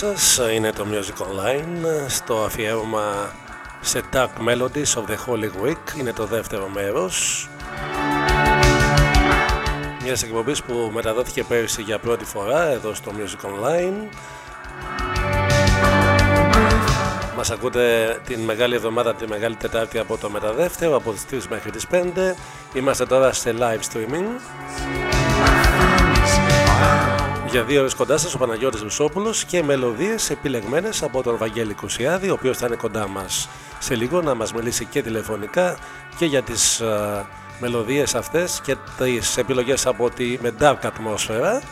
καλησπέρα σας. Είναι το Music Online στο αφιέρωμα σε Dark Melodies of the Holy Week. Είναι το δεύτερο μέρος. Μιας εκπομπής που μεταδόθηκε πέρυσι για πρώτη φορά εδώ στο Music Online. Μας ακούτε την Μεγάλη Εβδομάδα, τη Μεγάλη Τετάρτη από το μεταδεύτερο, από τις 3 μέχρι τις 5. Είμαστε τώρα σε live streaming. Για δύο ώρες κοντά σας ο Παναγιώτης Μισόπουλος και μελωδίες επιλεγμένες από τον Βαγγέλη Κουσιάδη, ο οποίος θα είναι κοντά μας σε λίγο να μας μιλήσει και τηλεφωνικά και για τις uh, μελωδίες αυτές και τις επιλογές από τη με dark ατμόσφαιρα.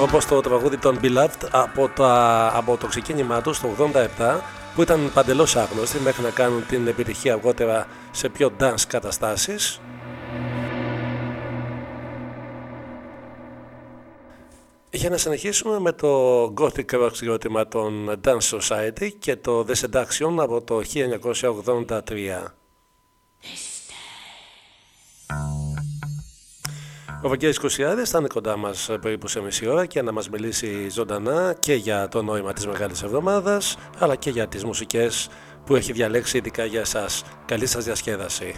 Όπως το τραγούδι των Beloved από, τα, από το ξεκίνημά τους το 87 που ήταν παντελώς άγνωστοι μέχρι να κάνουν την επιτυχία αργότερα σε πιο dance καταστάσεις Για να συνεχίσουμε με το Gothic Rock συγκρότημα των Dance Society και το The Seduction από το 1983. Ο Βαγγέλης Κωσιάδης θα είναι κοντά μας περίπου σε μισή ώρα και να μας μιλήσει ζωντανά και για το νόημα της Μεγάλης Εβδομάδας αλλά και για τις μουσικές που έχει διαλέξει ειδικά για σας. Καλή σας διασκέδαση.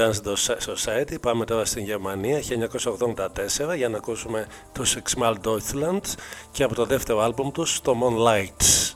Dance Society. Πάμε τώρα στην Γερμανία 1984 για να ακούσουμε το Six Deutschland και από το δεύτερο άλμπουμ τους το Moonlight.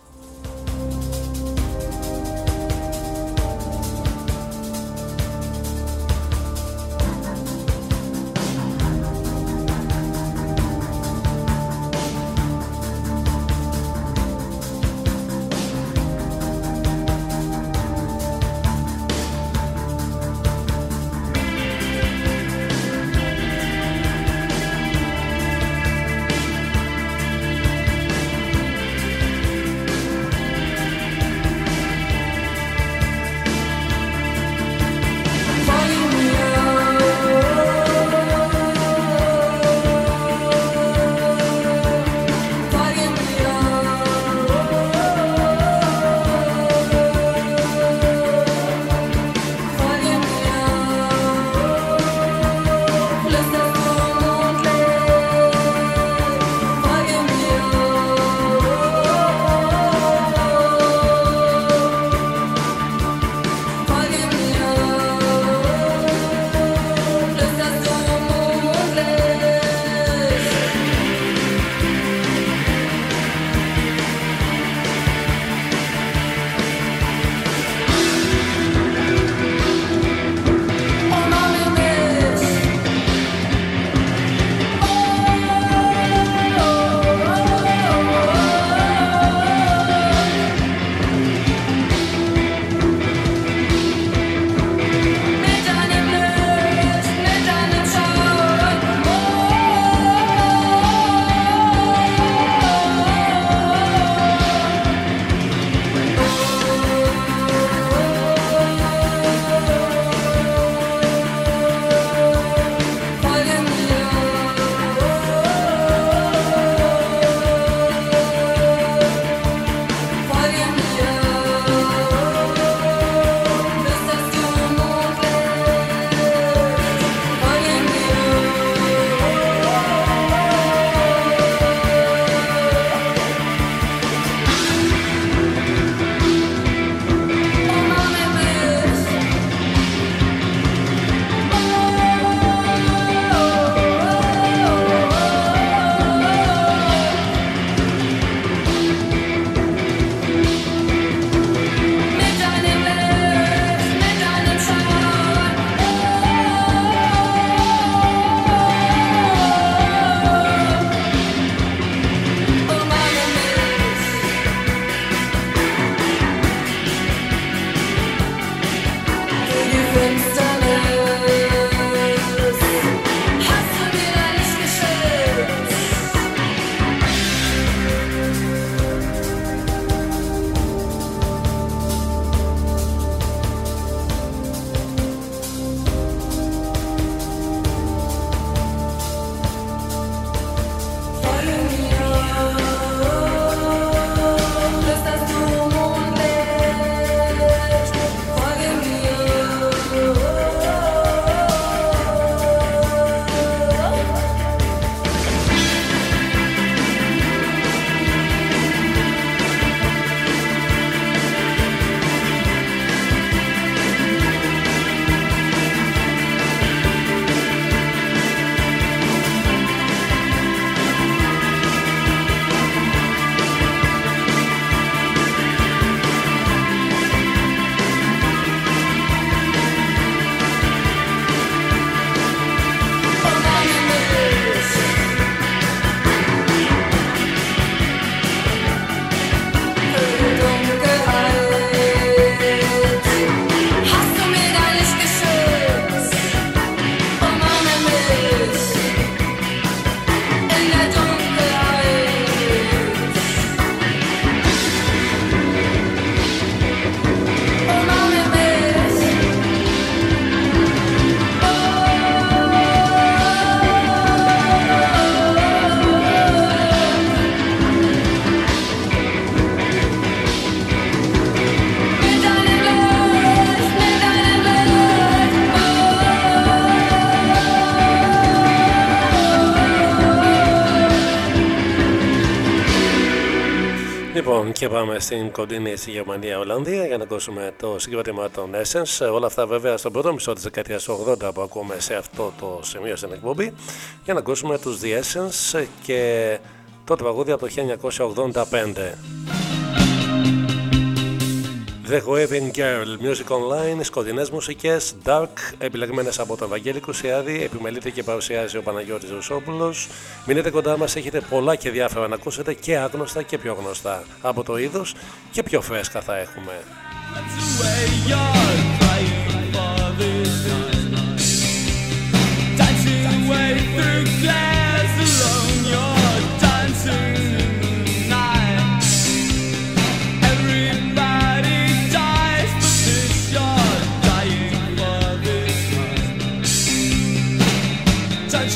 Και πάμε στην κοντινή στη Γερμανία, Ολλανδία για να ακούσουμε το συγκρότημα των Essence. Όλα αυτά βέβαια στον πρώτο μισό της δεκαετίας του 80 που ακούμε σε αυτό το σημείο στην εκπομπή. Για να ακούσουμε τους The Essence και το τραγούδι από το 1985. The Waving Girl, Music Online, σκοτεινές μουσικές, dark, επιλεγμένες από τον Βαγγέλη Κουσιάδη, επιμελείται και παρουσιάζει ο Παναγιώτης Ρουσόπουλος. Μείνετε κοντά μας, έχετε πολλά και διάφορα να ακούσετε και άγνωστα και πιο γνωστά από το είδος και πιο φρέσκα θα έχουμε.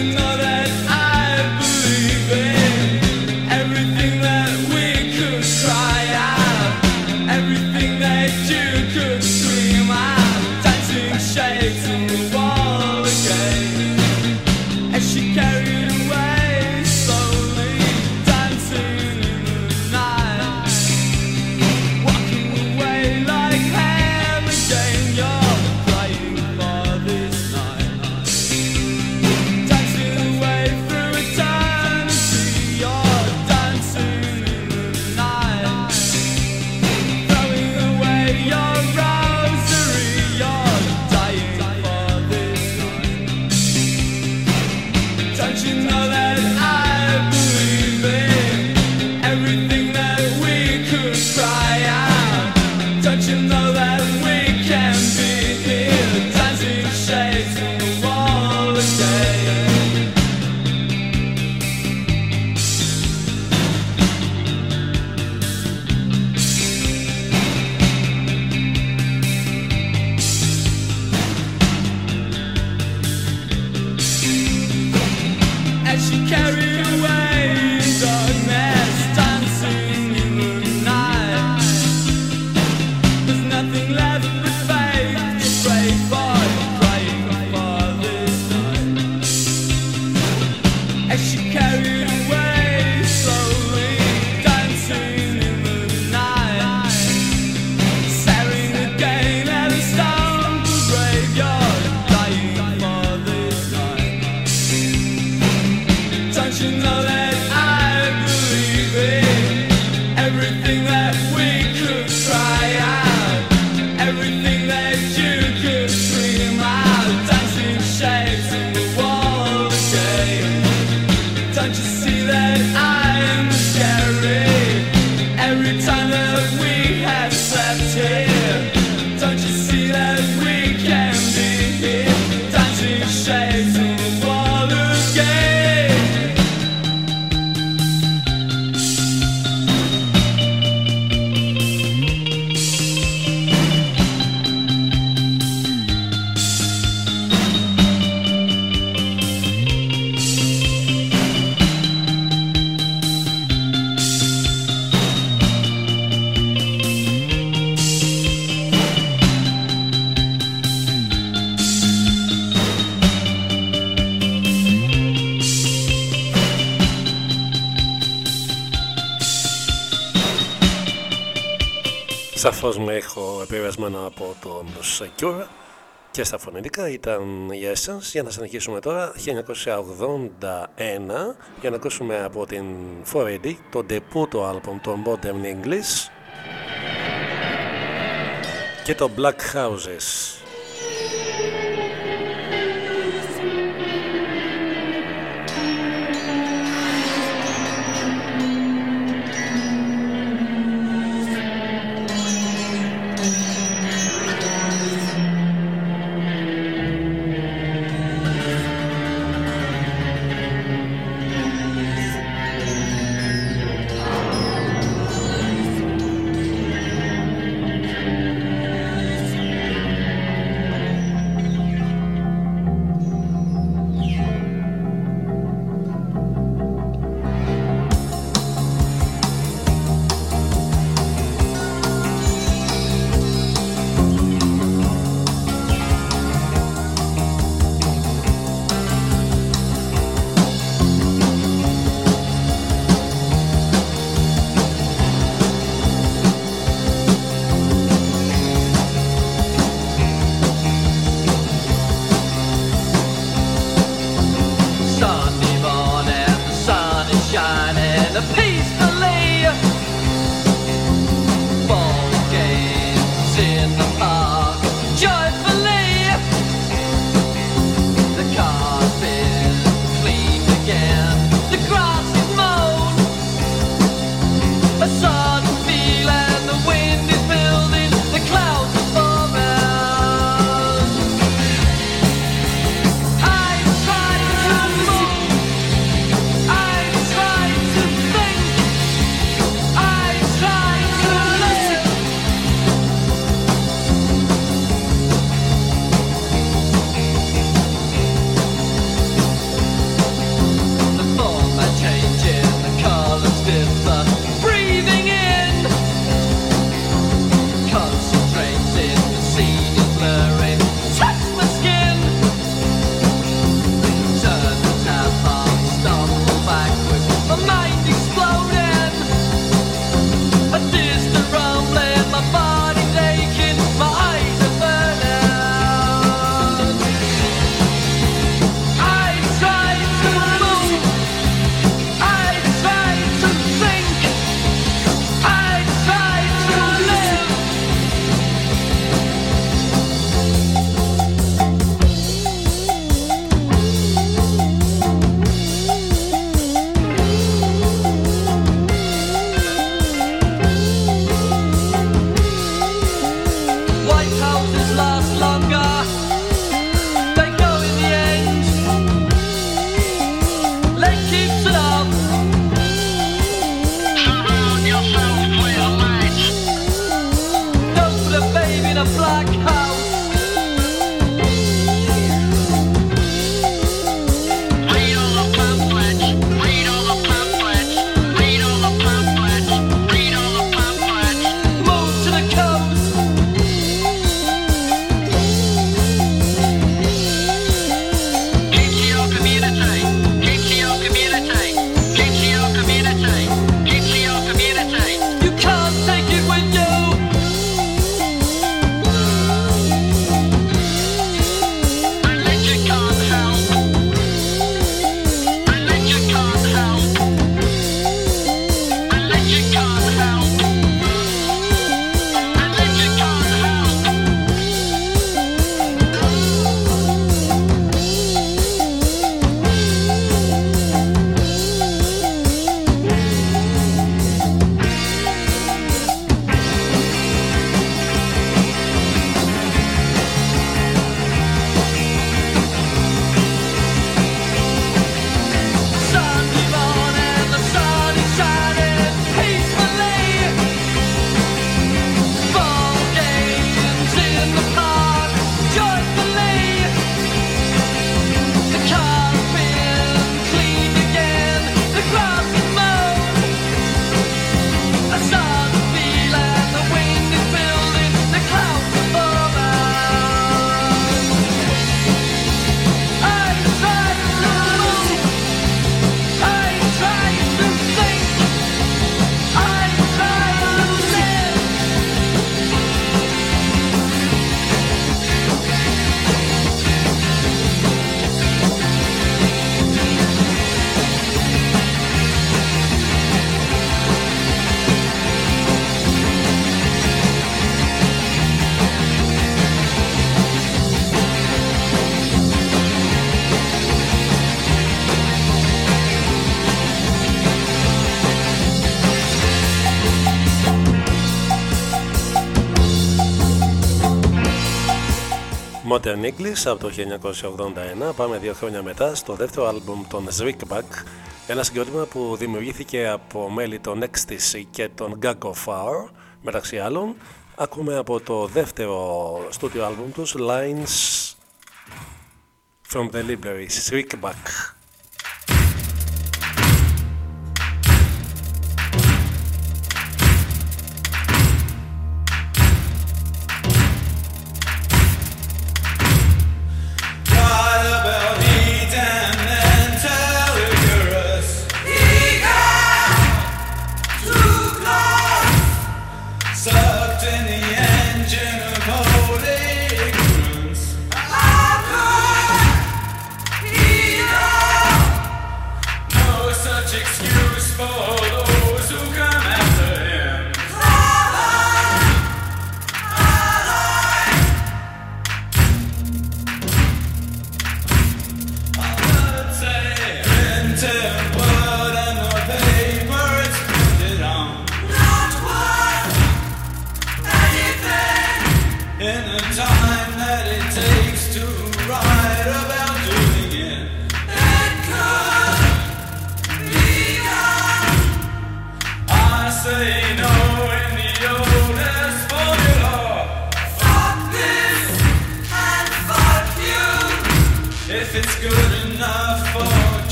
tonight. Σαφώς με έχω επηρεασμένο από τον Secure και στα φωνητικά ήταν η Essence. Για να συνεχίσουμε τώρα 1981 για να ακούσουμε από την 4AD το debut το album των Modern English και το Black Houses Modern English από το 1981. Πάμε δύο χρόνια μετά στο δεύτερο άλμπουμ των Zwickback. Ένα συγκρότημα που δημιουργήθηκε από μέλη των Ecstasy και των Gag of Fire μεταξύ άλλων. Ακούμε από το δεύτερο στούντιο άλμπουμ τους Lines from the Library, Zwickback.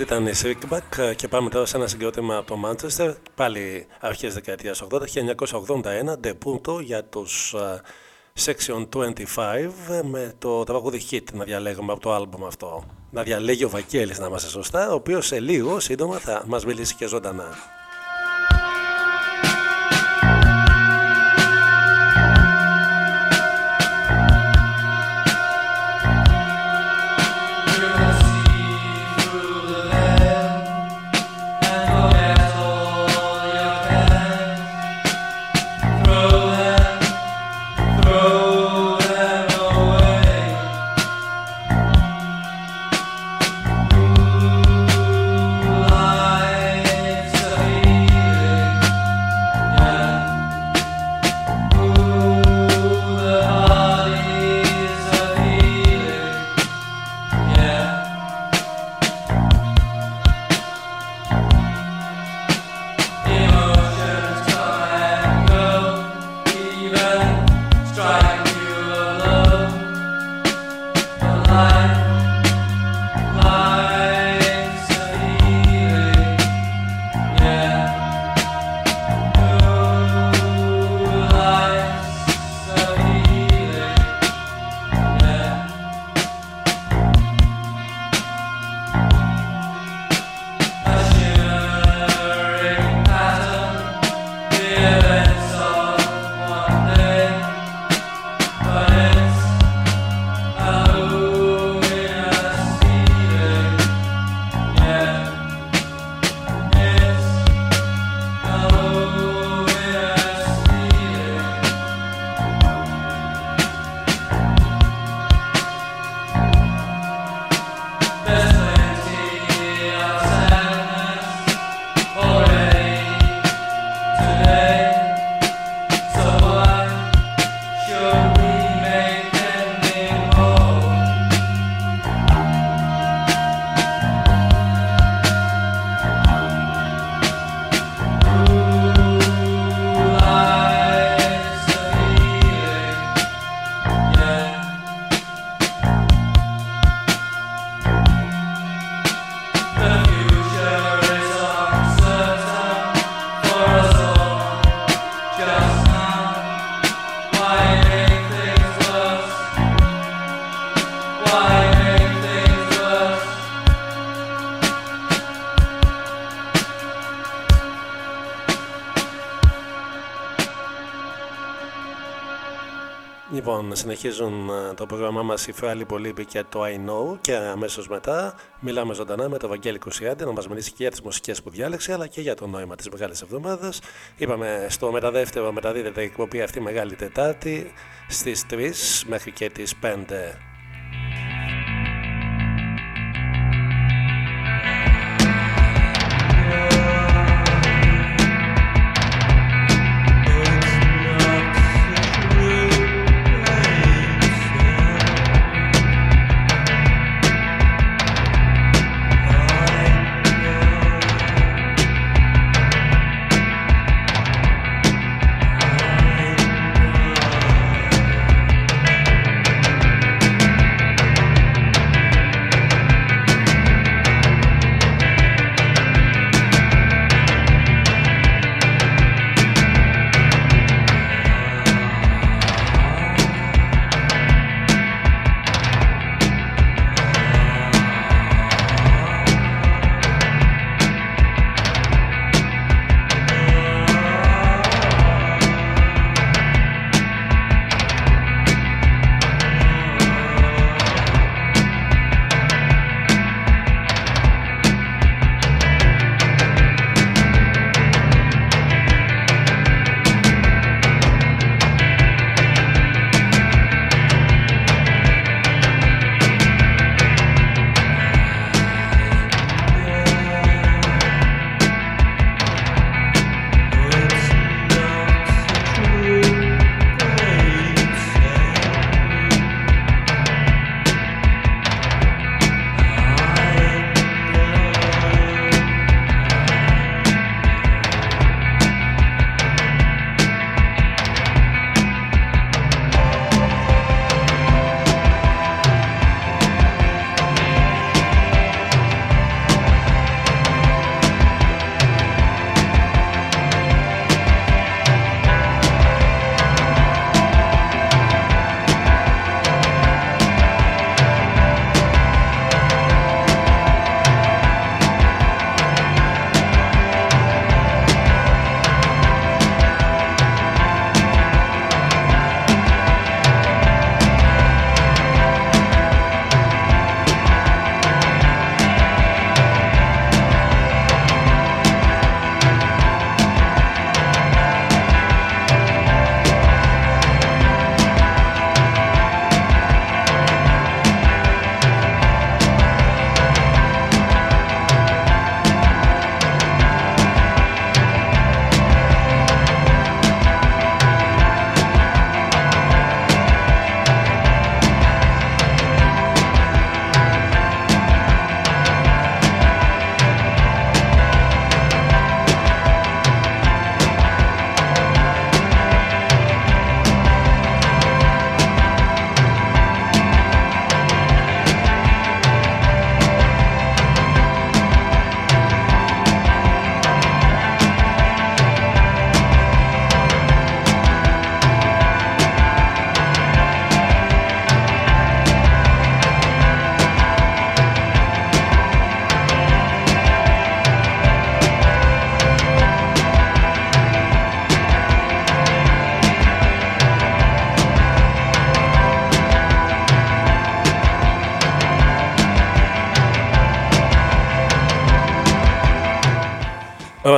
Ήταν η Srickback και πάμε τώρα σε ένα συγκρότημα από το Manchester, πάλι αρχές δεκαετίας 80, 1981, debut για τους Section 25 με το τραγούδι Hit να διαλέγουμε από το άλμπουμ αυτό. Να διαλέγει ο Βακέλης να είμαστε σωστά, ο οποίος σε λίγο σύντομα θα μας μιλήσει και ζωντανά. Συνεχίζουν ε, το πρόγραμμά μας η Φράλη Πολύμπη και το I Know και αμέσως μετά μιλάμε ζωντανά με τον Βαγγέλη Κουσιάντη να μας μιλήσει και για τις μουσικές που διάλεξε αλλά και για το νόημα της Μεγάλης Εβδομάδας. Είπαμε στο μεταδεύτερο μεταδίδεται η εκπομπή αυτή Μεγάλη Τετάρτη στις 3 μέχρι και τις 5.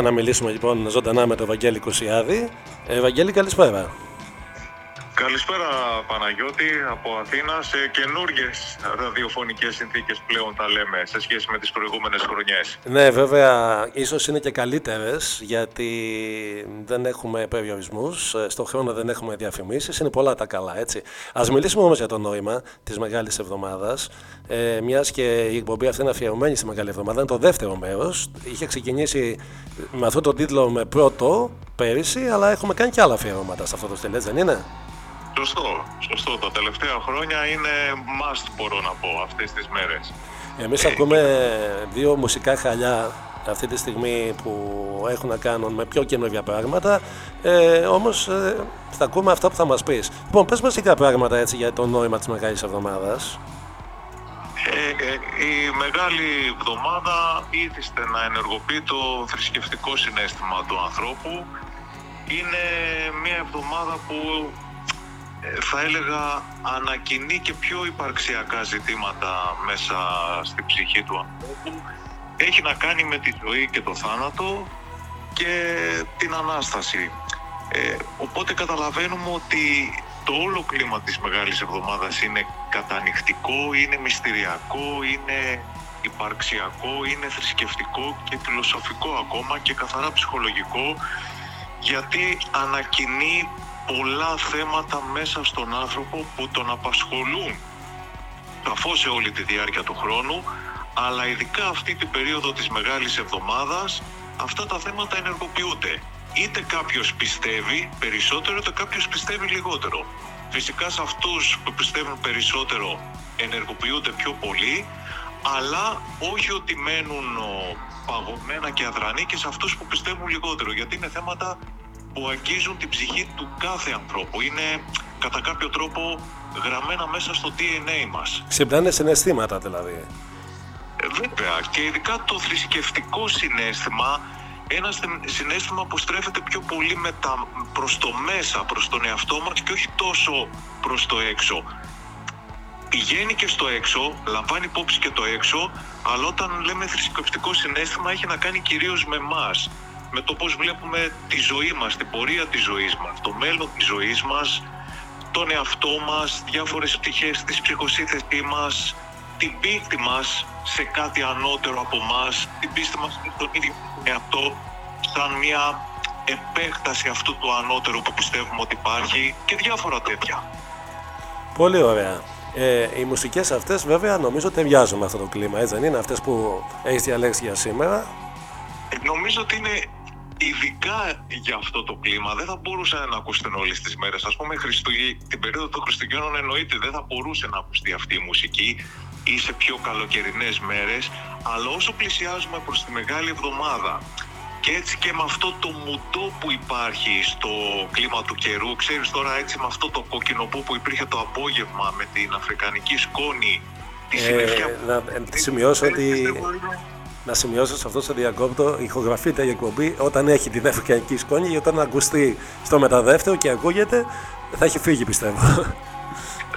Να μιλήσουμε λοιπόν ζωντανά με τον Βαγγέλη Κουσιάδη. Ε, Βαγγέλη, καλησπέρα. Καλησπέρα Παναγιώτη από Αθήνας σε καινούργιες ραδιοφωνικές συνθήκες πλέον τα λέμε σε σχέση με τις προηγούμενες χρονιές. Ναι, βέβαια, ίσως είναι και καλύτερες γιατί δεν έχουμε περιορισμούς, ε, στον χρόνο δεν έχουμε διαφημίσεις, είναι πολλά τα καλά έτσι. Α μιλήσουμε όμως για το νόημα της Μεγάλης Εβδομάδας. Ε, Μιας και η εκπομπή αυτή είναι αφιερωμένη στη Μεγάλη Εβδομάδα, είναι το δεύτερο μέρος. Είχε ξεκινήσει με αυτό το τίτλο με πρώτο πέρυσι, αλλά έχουμε κάνει και άλλα αφιερώματα σε αυτό το στελές, δεν είναι; Σωστό, σωστό. Τα τελευταία χρόνια είναι must μπορώ να πω αυτές τις μέρες. Εμείς ε, ακούμε δύο μουσικά χαλιά αυτή τη στιγμή που έχουν να κάνουν με πιο καινούργια πράγματα ε, όμως ε, θα ακούμε αυτά που θα μας πεις. Λοιπόν, πες μας πράγματα έτσι για το νόημα της Μεγάλης Εβδομάδας. Ε, ε, η Μεγάλη Εβδομάδα ήθιστε να ενεργοποιεί το θρησκευτικό συνέστημα του ανθρώπου. Είναι μια εβδομάδα που ε, θα έλεγα ανακοινεί και πιο υπαρξιακά ζητήματα μέσα στη ψυχή του ανθρώπου. Έχει να κάνει με τη ζωή και το θάνατο και την Ανάσταση. Ε, οπότε καταλαβαίνουμε ότι το όλο κλίμα της Μεγάλης Εβδομάδας είναι κατανυχτικό, είναι μυστηριακό, είναι υπαρξιακό, είναι θρησκευτικό και φιλοσοφικό ακόμα και καθαρά ψυχολογικό γιατί ανακοινεί πολλά θέματα μέσα στον άνθρωπο που τον απασχολούν σαφώς σε όλη τη διάρκεια του χρόνου αλλά ειδικά αυτή την περίοδο της Μεγάλης Εβδομάδας αυτά τα θέματα ενεργοποιούνται. Είτε κάποιος πιστεύει περισσότερο, είτε κάποιος πιστεύει λιγότερο. Φυσικά σε αυτούς που πιστεύουν περισσότερο ενεργοποιούνται πιο πολύ, αλλά όχι ότι μένουν παγωμένα και αδρανή και σε αυτούς που πιστεύουν λιγότερο, γιατί είναι θέματα που αγγίζουν την ψυχή του κάθε ανθρώπου. Είναι κατά κάποιο τρόπο γραμμένα μέσα στο DNA μας. Ξυπνάνε συναισθήματα δηλαδή. Ε, βέβαια και ειδικά το θρησκευτικό συνέστημα ένα συνέστημα που στρέφεται πιο πολύ με τα, προς το μέσα, προς τον εαυτό μας και όχι τόσο προς το έξω. Πηγαίνει και στο έξω, λαμβάνει υπόψη και το έξω, αλλά όταν λέμε θρησκευτικό συνέστημα έχει να κάνει κυρίως με μας, με το πώς βλέπουμε τη ζωή μας, την πορεία της ζωής μας, το μέλλον της ζωής μας, τον εαυτό μας, διάφορες πτυχές της ψυχοσύνθεσής μας, την πίστη μας σε κάτι ανώτερο από μας, την πίστη μας στον ίδιο εαυτό, σαν μια επέκταση αυτού του ανώτερου που πιστεύουμε ότι υπάρχει και διάφορα τέτοια. Πολύ ωραία. Ε, οι μουσικές αυτές βέβαια νομίζω ταιριάζουν με αυτό το κλίμα, έτσι δεν είναι αυτές που έχεις διαλέξει για σήμερα. Ε, νομίζω ότι είναι ειδικά για αυτό το κλίμα δεν θα μπορούσαν να ακούσουν όλε τι μέρε. Α πούμε, την περίοδο των Χριστουγέννων εννοείται δεν θα μπορούσε να ακουστεί αυτή η μουσική ή σε πιο καλοκαιρινέ μέρε. Αλλά όσο πλησιάζουμε προ τη μεγάλη εβδομάδα και έτσι και με αυτό το μουτό που υπάρχει στο κλίμα του καιρού, ξέρεις τώρα έτσι με αυτό το κοκκινοπό που υπήρχε το απόγευμα με την αφρικανική σκόνη, τη ε, Να ε, σημειώσω ότι να σημειώσω σε αυτό το διακόπτο, ηχογραφείται η εκπομπή όταν έχει την αφρικανική σκόνη και όταν ακουστεί στο μεταδεύτερο και ακούγεται, θα έχει φύγει πιστεύω.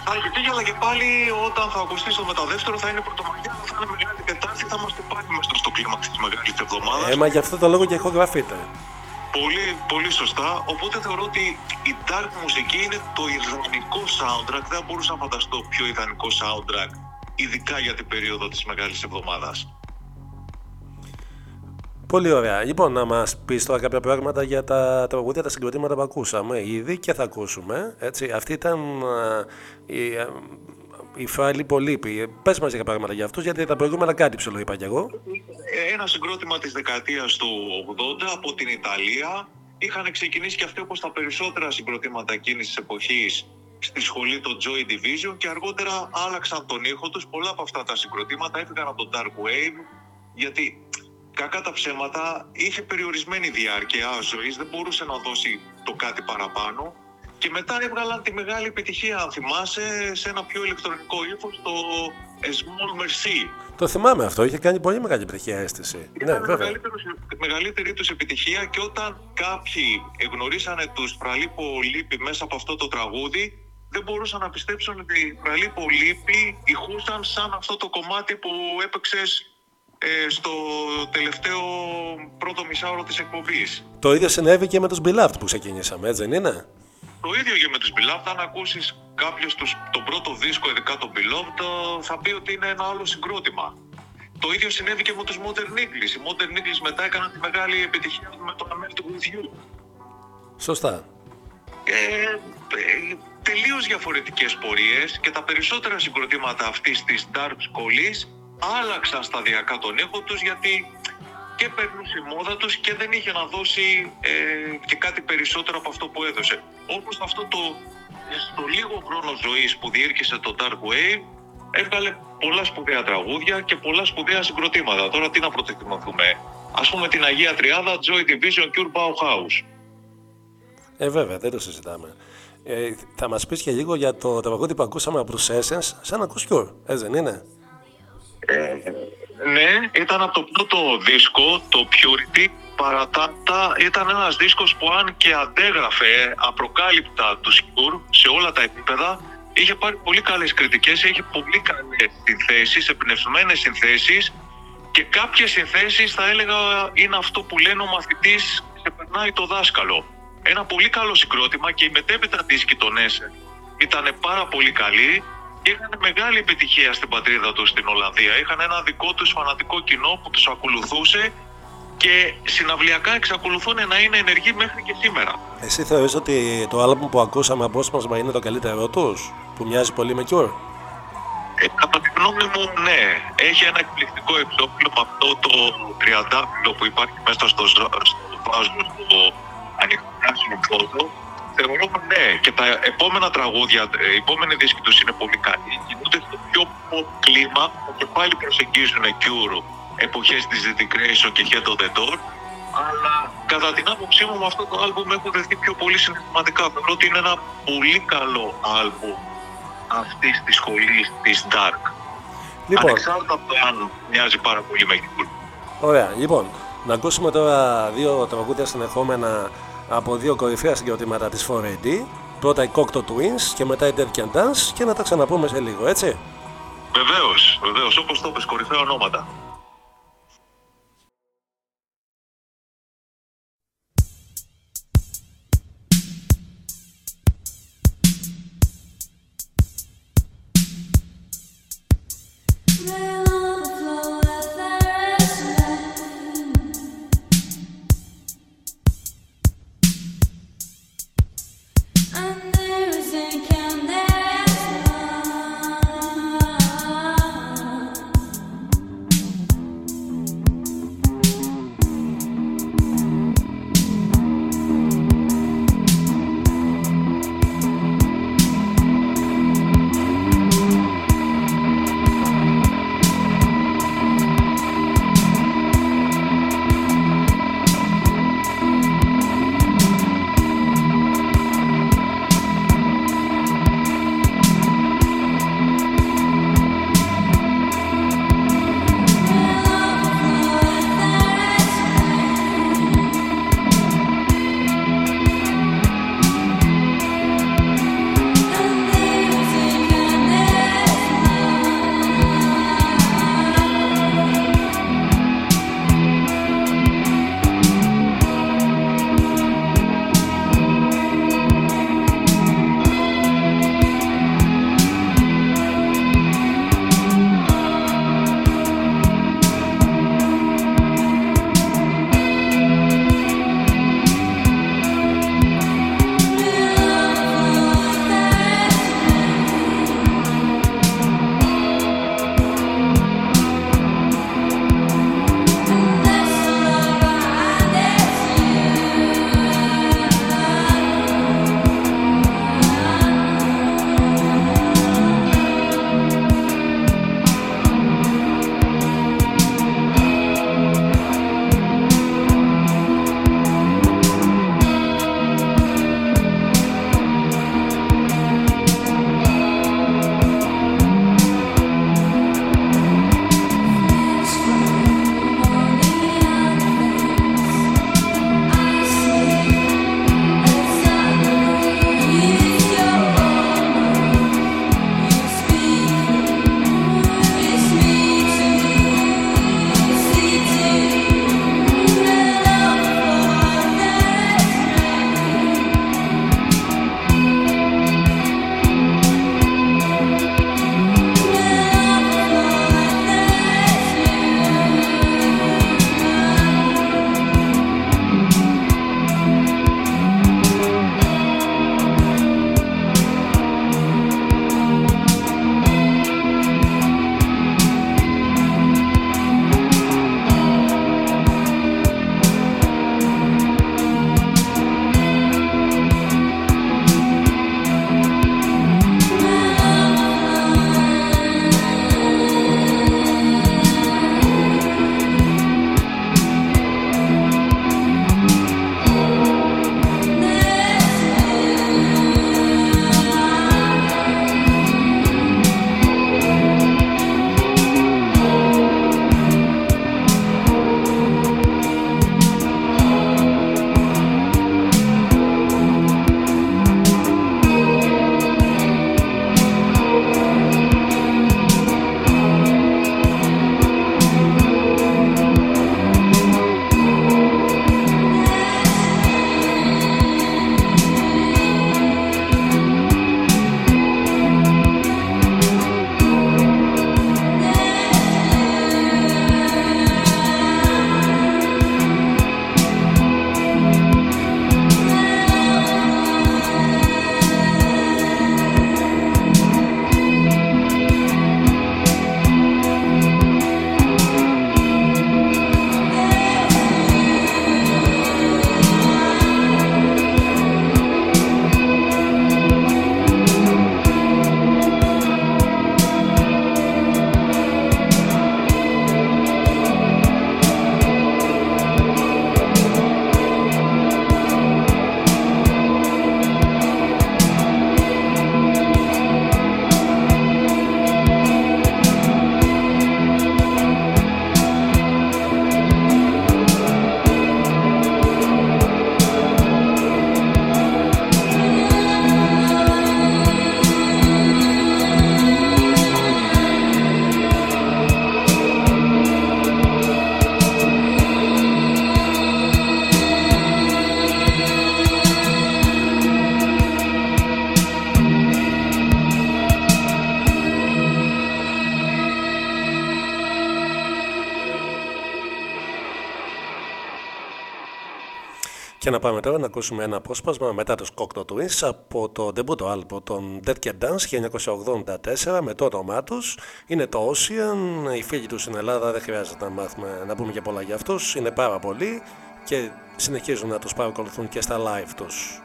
Θα έχει φύγει, αλλά και πάλι όταν θα ακουστεί στο μεταδεύτερο θα είναι πρωτομαγιά, θα είναι μεγάλη Τετάρτη, θα είμαστε πάλι μέσα στο κλίμα της μεγάλης εβδομάδας. Ε, μα γι' αυτό το λόγο και ηχογραφείται. Πολύ, πολύ σωστά. Οπότε θεωρώ ότι η dark μουσική είναι το ιδανικό soundtrack. Δεν μπορούσα να φανταστώ πιο ιδανικό soundtrack, ειδικά για την περίοδο της μεγάλης εβδομάδας. Πολύ ωραία. Λοιπόν, να μας πεις τώρα κάποια πράγματα για τα τραγούδια, τα συγκροτήματα που ακούσαμε ήδη και θα ακούσουμε. Έτσι. Αυτή ήταν η, η Φράιλη Πολύπη. Πες μας για πράγματα για αυτούς, γιατί τα προηγούμενα κάτι ψηλό είπα κι εγώ. Ένα συγκρότημα της δεκαετίας του 80 από την Ιταλία. Είχαν ξεκινήσει και αυτοί όπως τα περισσότερα συγκροτήματα εκείνης της εποχής στη σχολή το Joy Division και αργότερα άλλαξαν τον ήχο τους. Πολλά από αυτά τα συγκροτήματα έφυγαν από το Dark Wave γιατί κακά τα ψέματα, είχε περιορισμένη διάρκεια ζωής, δεν μπορούσε να δώσει το κάτι παραπάνω. Και μετά έβγαλαν τη μεγάλη επιτυχία, αν θυμάσαι, σε ένα πιο ηλεκτρονικό ύφος, το A Small Mercy. Το θυμάμαι αυτό, είχε κάνει πολύ μεγάλη επιτυχία αίσθηση. Ήταν ναι, βέβαια. μεγαλύτερη τους επιτυχία και όταν κάποιοι εγνωρίσανε τους Φραλίπο Λύπη μέσα από αυτό το τραγούδι, δεν μπορούσαν να πιστέψουν ότι οι Φραλίπο Λύπη ηχούσαν σαν αυτό το κομμάτι που έπαιξες ε, στο τελευταίο πρώτο μισάωρο της εκπομπής. Το ίδιο συνέβη και με τους Beloved που ξεκινήσαμε, έτσι δεν είναι; Το ίδιο και με τους Beloved, αν ακούσεις κάποιος τους, τον πρώτο δίσκο, ειδικά τον Beloved, θα πει ότι είναι ένα άλλο συγκρότημα. Το ίδιο συνέβη και με τους Modern English. Οι Modern English μετά έκαναν τη μεγάλη επιτυχία με το American With You. Σωστά. Ε, ε, τελείως διαφορετικές πορείες και τα περισσότερα συγκροτήματα αυτής της dark σχολής άλλαξαν σταδιακά τον ήχο τους γιατί και περνούσε η μόδα τους και δεν είχε να δώσει ε, και κάτι περισσότερο από αυτό που έδωσε. Όπως αυτό το στο λίγο χρόνο ζωής που διήρκησε το Dark Wave έβγαλε πολλά σπουδαία τραγούδια και πολλά σπουδαία συγκροτήματα. Τώρα τι να προτιμηθούμε; Ας πούμε την Αγία Τριάδα, Joy Division και Bauhaus. Ε, βέβαια, δεν το συζητάμε. Ε, θα μας πεις και λίγο για το τραγούδι που ακούσαμε από τους Essence, σαν να ακούς Cure, έτσι δεν είναι; Ε, ναι, ήταν από το πρώτο δίσκο, το Purity, παρατάτα ήταν ένας δίσκος που αν και αντέγραφε απροκάλυπτα τους Σκιούρ σε όλα τα επίπεδα είχε πάρει πολύ καλές κριτικές, είχε πολύ καλές συνθέσεις, εμπνευσμένες συνθέσεις και κάποιες συνθέσεις θα έλεγα είναι αυτό που λένε ο μαθητής ξεπερνάει το δάσκαλο. Ένα πολύ καλό συγκρότημα και η μετέπειτα δίσκη των Έσεν ήταν πάρα πολύ καλή και είχαν μεγάλη επιτυχία στην πατρίδα τους στην Ολλανδία. Είχαν ένα δικό τους φανατικό κοινό που τους ακολουθούσε και συναυλιακά εξακολουθούν να είναι ενεργοί μέχρι και σήμερα. Εσύ θεωρείς ότι το άλμπουμ που ακούσαμε απόσπασμα είναι το καλύτερό τους, που μοιάζει πολύ με Cure? Ε, κατά τη γνώμη μου, ναι. Έχει ένα εκπληκτικό εξώφυλλο με αυτό το τριαντάφυλλο που υπάρχει μέσα στο, στο βάζο στο ανοιχτάσιμο φώτο. Θεωρώ ναι. Και τα επόμενα τραγούδια, ε, οι επόμενοι δίσκοι τους είναι πολύ καλοί. Κινούνται στο πιο pop κλίμα και πάλι προσεγγίζουν Cure εποχές της Creation και Head of the Door αλλά κατά την άποψή μου με αυτό το άλμπουμ έχω δεχτεί πιο πολύ συναισθηματικά. Θεωρώ ότι είναι ένα πολύ καλό άλμπουμ αυτής της σχολής της Dark. Λοιπόν, Ανεξάρτητα από το αν μοιάζει πάρα πολύ με Γιούλ. Ωραία, λοιπόν, να ακούσουμε τώρα δύο τραγούδια συνεχόμενα από δύο κορυφαία συγκροτήματα της 4AD. Πρώτα η Cocteau Twins και μετά η Dead Can Dance και να τα ξαναπούμε σε λίγο, έτσι; Βεβαίως, βεβαίως, όπως το πες, κορυφαία ονόματα. Και να πάμε τώρα να ακούσουμε ένα απόσπασμα μετά τους Cocteau Twins από το debut album των Dead Can Dance 1984 με το όνομά τους. Είναι το Ocean, οι φίλοι τους στην Ελλάδα δεν χρειάζεται να μάθουμε να πούμε και πολλά για αυτούς, είναι πάρα πολλοί και συνεχίζουν να τους παρακολουθούν και στα live τους.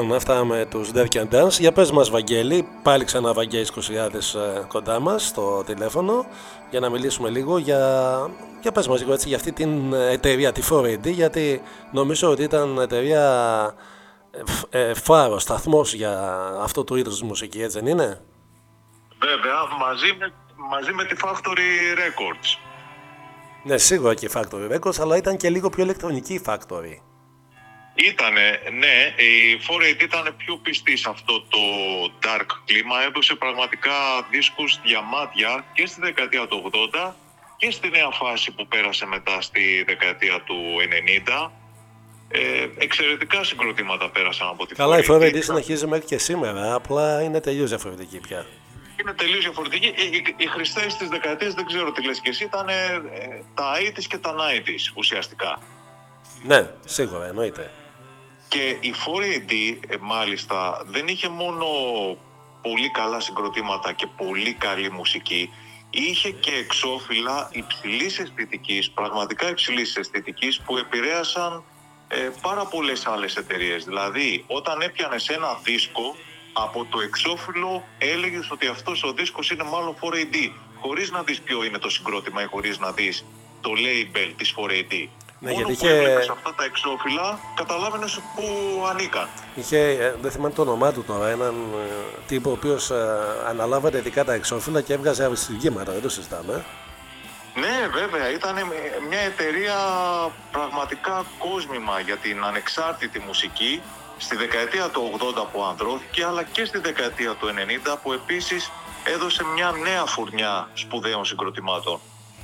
Λοιπόν, αυτά με τους Dead Can Dance. Για πες μας Βαγγέλη, πάλι ξανά Βαγγέλης Κωσιάδης ε, κοντά μας στο τηλέφωνο για να μιλήσουμε λίγο για, για πες μας λίγο έτσι για αυτή την εταιρεία, τη 4AD γιατί νομίζω ότι ήταν εταιρεία ε, ε, φάρος, σταθμός για αυτό το είδος της μουσική, έτσι δεν είναι; Βέβαια, μαζί με, μαζί με τη Factory Records. Ναι, σίγουρα και η Factory Records, αλλά ήταν και λίγο πιο ηλεκτρονική η Factory. Ήτανε, ναι, η 4AD ήταν πιο πιστή σε αυτό το dark κλίμα. Έδωσε πραγματικά δίσκους διαμάτια και στη δεκαετία του 80 και στη νέα φάση που πέρασε μετά στη δεκαετία του 90. Ε, εξαιρετικά συγκροτήματα πέρασαν από τη Καλά, η 4AD συνεχίζει μέχρι και σήμερα, απλά είναι τελείως διαφορετική πια. Είναι τελείως διαφορετική. Οι, οι, οι χρηστέ της δεκαετίας, δεν ξέρω τι λες και εσύ, ήταν ε, τα 80 και τα 90 ουσιαστικά. Ναι, σίγουρα, εννοείται. Και η 4AD ε, μάλιστα δεν είχε μόνο πολύ καλά συγκροτήματα και πολύ καλή μουσική, είχε και εξώφυλλα υψηλής αισθητικής, πραγματικά υψηλής αισθητικής, που επηρέασαν ε, πάρα πολλές άλλες εταιρείες. Δηλαδή, όταν έπιανε ένα δίσκο, από το εξώφυλλο έλεγες ότι αυτός ο δίσκος είναι μάλλον 4AD, χωρίς να δεις ποιο είναι το συγκρότημα ή χωρίς να δεις το label της 4AD. Ναι, Μόνο γιατί είχε... που αυτά τα εξώφυλλα, καταλάβαινες πού ανήκαν. Είχε, ε, δεν θυμάμαι το όνομά του τώρα, έναν ε, τύπο ο οποίος ε, αναλάβανε ειδικά τα εξώφυλλα και έβγαζε αριστουργήματα, δεν το συζητάμε. Ναι, βέβαια, ήταν μια εταιρεία πραγματικά κόσμημα για την ανεξάρτητη μουσική στη δεκαετία του 80 που ανδρώθηκε, αλλά και στη δεκαετία του 90 που επίσης έδωσε μια νέα φουρνιά σπουδαίων συγκροτημάτων.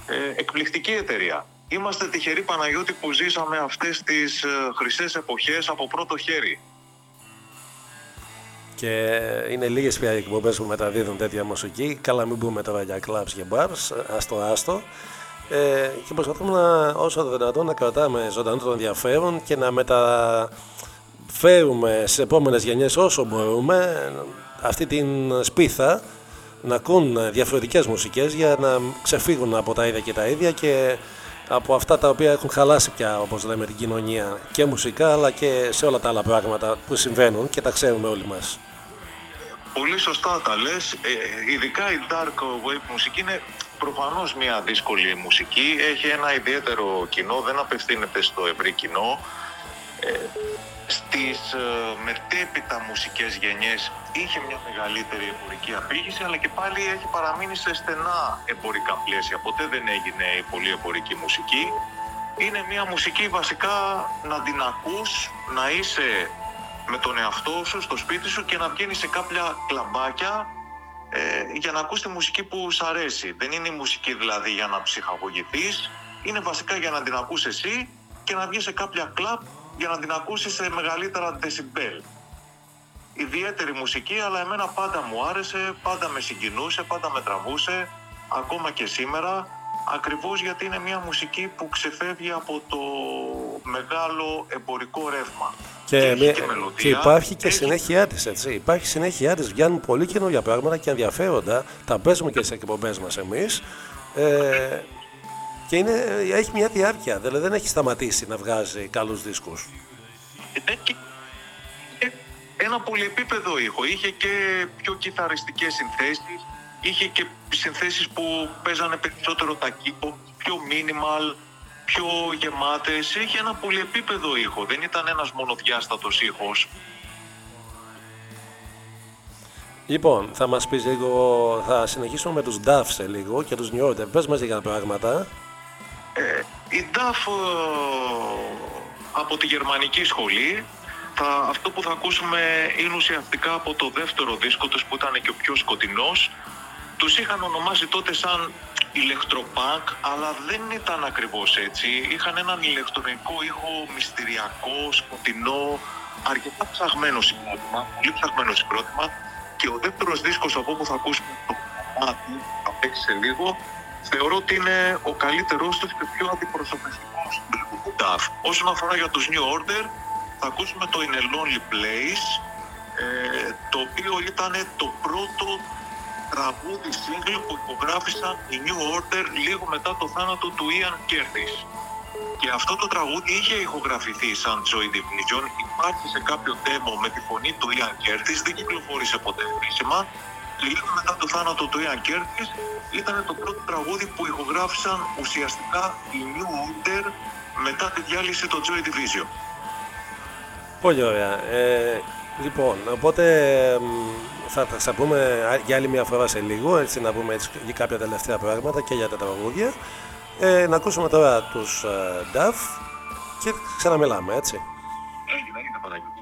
Ε, εκπληκτική εταιρεία. Είμαστε τυχεροί Παναγιώτη που ζήσαμε αυτές τις ε, χρυσές εποχές από πρώτο χέρι. Και είναι λίγες πια οι εκπομπές που μεταδίδουν τέτοια μουσική. Καλά μην πούμε τώρα για clubs και bars, άστο άστο. Ε, και προσπαθούμε να, όσο το δυνατόν να κρατάμε ζωντανό το ενδιαφέρον και να μεταφέρουμε σε επόμενες γενιές όσο μπορούμε αυτή την σπίθα να ακούν διαφορετικές μουσικές για να ξεφύγουν από τα ίδια και τα ίδια και από αυτά τα οποία έχουν χαλάσει πια όπως λέμε την κοινωνία και μουσικά αλλά και σε όλα τα άλλα πράγματα που συμβαίνουν και τα ξέρουμε όλοι μας. Πολύ σωστά τα λες, ε, ειδικά η dark wave μουσική είναι προφανώς μια δύσκολη μουσική, έχει ένα ιδιαίτερο κοινό, δεν απευθύνεται στο ευρύ κοινό. Ε, στις ε, μετέπειτα μουσικές γενιές είχε μια μεγαλύτερη εμπορική απήγηση αλλά και πάλι έχει παραμείνει σε στενά εμπορικά πλαίσια. Ποτέ δεν έγινε η πολύ εμπορική μουσική. Είναι μια μουσική βασικά να την ακούς, να είσαι με τον εαυτό σου στο σπίτι σου και να βγαίνεις σε κάποια κλαμπάκια ε, για να ακούς τη μουσική που σου αρέσει. Δεν είναι η μουσική δηλαδή για να ψυχαγωγηθείς, είναι βασικά για να την ακούς εσύ και να βγεις σε κάποια κλαμπ για να την ακούσεις σε μεγαλύτερα δεσιμπέλ. Ιδιαίτερη μουσική, αλλά εμένα πάντα μου άρεσε, πάντα με συγκινούσε, πάντα με τραβούσε, ακόμα και σήμερα, ακριβώς γιατί είναι μια μουσική που ξεφεύγει από το μεγάλο εμπορικό ρεύμα. Και, και, και, και υπάρχει και έχει... συνέχεια της, έτσι. Υπάρχει συνέχεια της. Βγαίνουν πολύ καινούργια πράγματα και ενδιαφέροντα. Τα παίζουμε και στι εκπομπές μας εμείς. Ε, και είναι, έχει μια διάρκεια, δηλαδή δεν έχει σταματήσει να βγάζει καλούς δίσκους. Ε, ε, ένα πολυεπίπεδο ήχο, είχε και πιο κιθαριστικές συνθέσεις, είχε και συνθέσεις που παίζανε περισσότερο τα κήπο, πιο minimal, πιο γεμάτες, είχε ένα πολυεπίπεδο ήχο, δεν ήταν ένας μονοδιάστατος ήχος. Λοιπόν, θα μας πεις λίγο, θα συνεχίσουμε με τους DAF σε λίγο και τους New Order. Πες μας λίγα πράγματα. Ε, η DAF από τη γερμανική σχολή θα, αυτό που θα ακούσουμε είναι ουσιαστικά από το δεύτερο δίσκο τους που ήταν και ο πιο σκοτεινός. Τους είχαν ονομάσει τότε σαν ηλεκτροπάνκ, αλλά δεν ήταν ακριβώς έτσι. Είχαν έναν ηλεκτρονικό ήχο μυστηριακό, σκοτεινό, αρκετά ψαγμένο συγκρότημα, πολύ ψαγμένο συγκρότημα και ο δεύτερος δίσκος από όπου θα ακούσουμε το κομμάτι, θα παίξει σε λίγο, θεωρώ ότι είναι ο καλύτερός τους και πιο αντιπροσωπευτικός του DAF. Όσον αφορά για τους New Order, θα ακούσουμε το In a Lonely Place, ε, το οποίο ήταν το πρώτο τραγούδι single που υπογράφησαν οι New Order λίγο μετά το θάνατο του Ian Curtis. Και αυτό το τραγούδι είχε ηχογραφηθεί σαν Joy Division, υπάρχει σε κάποιο demo με τη φωνή του Ian Curtis, δεν κυκλοφόρησε ποτέ επίσημα και λίγο μετά το θάνατο του Ian Curtis ήταν το πρώτο τραγούδι που ηχογράφησαν ουσιαστικά οι New Order μετά τη διάλυση των Joy Division. Πολύ ωραία. Ε, λοιπόν, οπότε θα τα πούμε για άλλη μια φορά σε λίγο, έτσι να πούμε έτσι, για κάποια τελευταία πράγματα και για τα τραγούδια. Ε, να ακούσουμε τώρα τους uh, Duff και ξαναμιλάμε, έτσι. Έγινε, έγινε von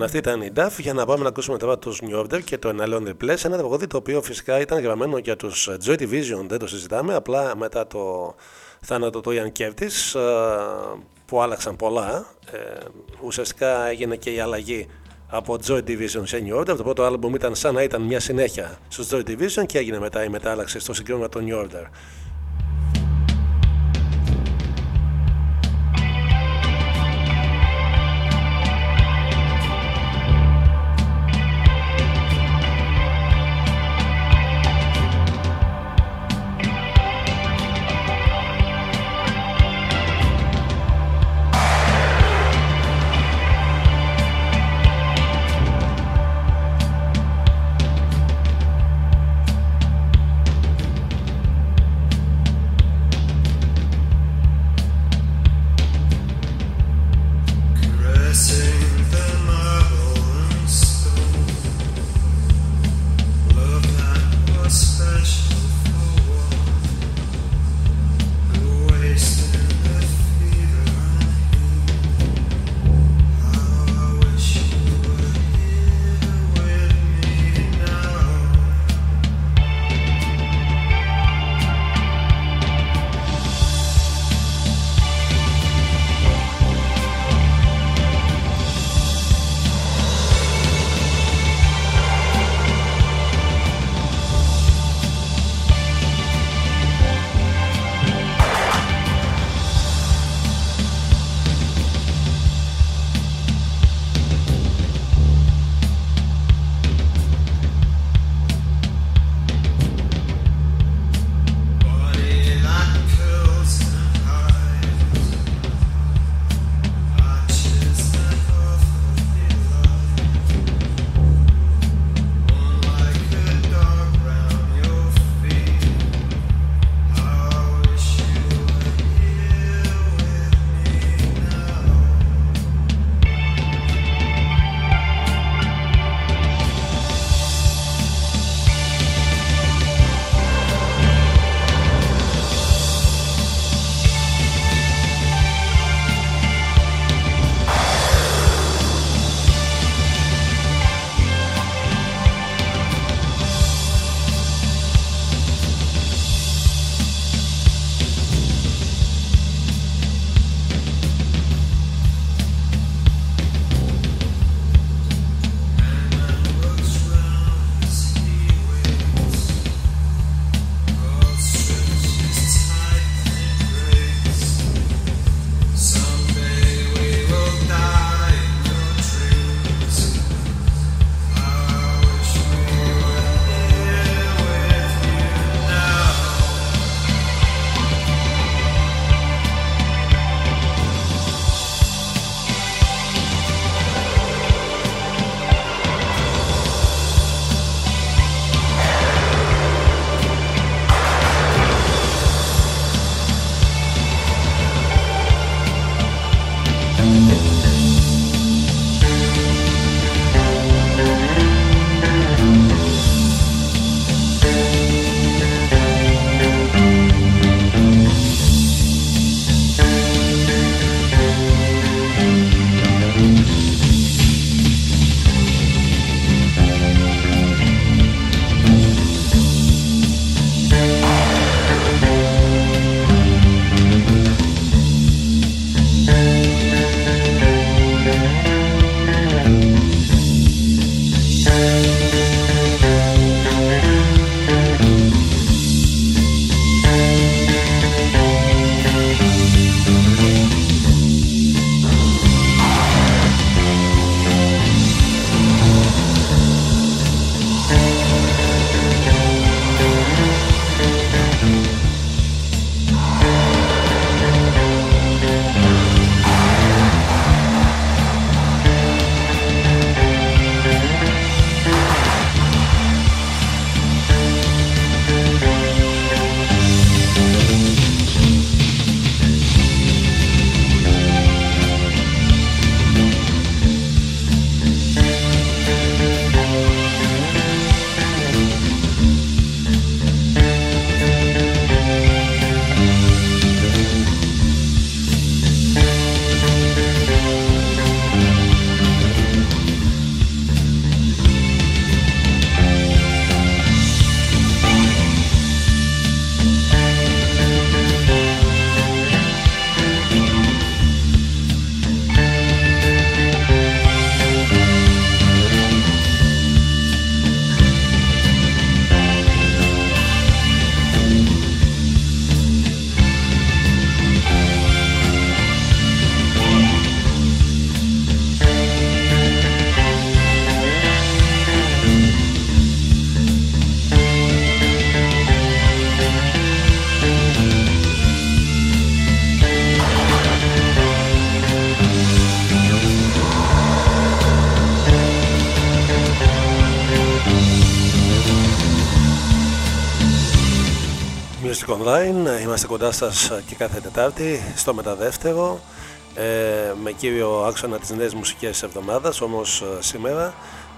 Λοιπόν, αυτή ήταν η DAF για να πάμε να ακούσουμε τώρα τους New Order και το Enalon Replace. Ένα τραγούδι το οποίο φυσικά ήταν γραμμένο για τους Joy Division, δεν το συζητάμε. Απλά μετά το θάνατο του Ian Curtis που άλλαξαν πολλά. Ε, ουσιαστικά έγινε και η αλλαγή από Joy Division σε New Order. Το πρώτο άλμπουμ ήταν σαν να ήταν μια συνέχεια στους Joy Division και έγινε μετά η μετάλλαξη στο συγκρότημα των New Order. Online. Είμαστε κοντά σας και κάθε Τετάρτη στο μεταδεύτερο ε, με κύριο άξονα τις νέες μουσικές εβδομάδας. Όμως ε, σήμερα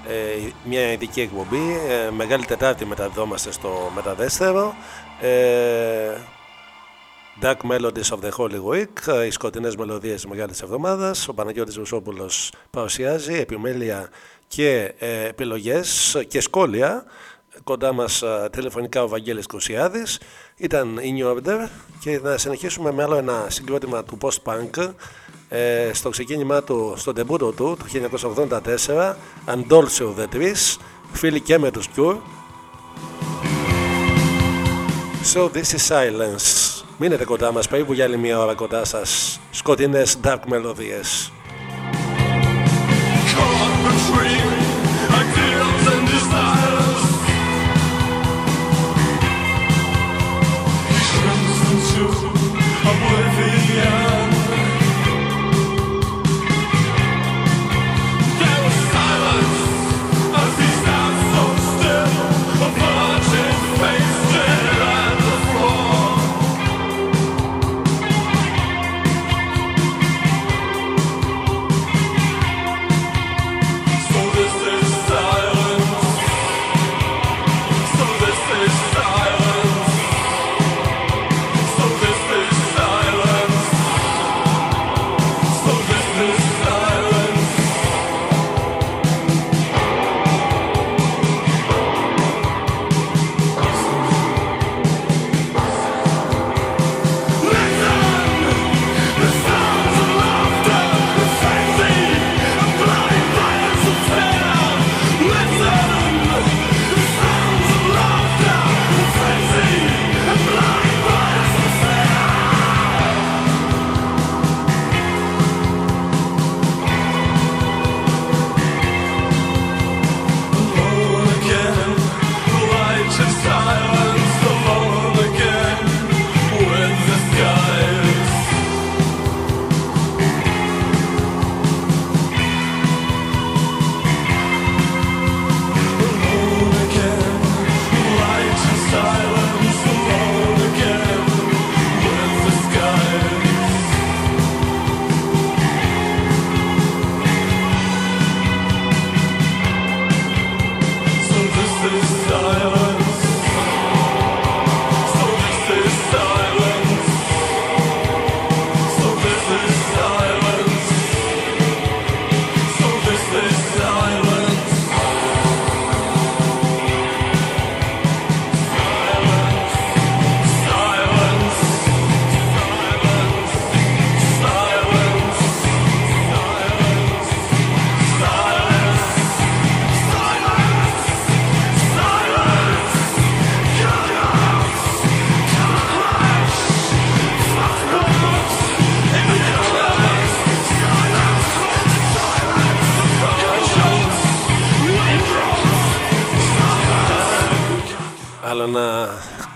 ε, μια ειδική εκπομπή ε, Μεγάλη Τετάρτη μεταδόμαστε στο μεταδεύτερο. Ε, Dark Melodies of the Holy Week οι σκοτεινές μελωδίες της Μεγάλης Εβδομάδας. Ο Παναγιώτης Βουσόπουλος παρουσιάζει επιμέλεια και επιλογές και σχόλια. Κοντά μας τηλεφωνικά ο Βαγγέλης Κουσιάδης ήταν η New Order και θα συνεχίσουμε με άλλο ένα συγκρότημα του post-punk ε, στο ξεκίνημά του, στο τεμπούτο του το 1984 Andolcio The Trees φίλοι και με τους Cure. So this is silence. Μείνετε κοντά μας περίπου για άλλη μια ώρα κοντά σας. Σκοτεινές dark μελωδίες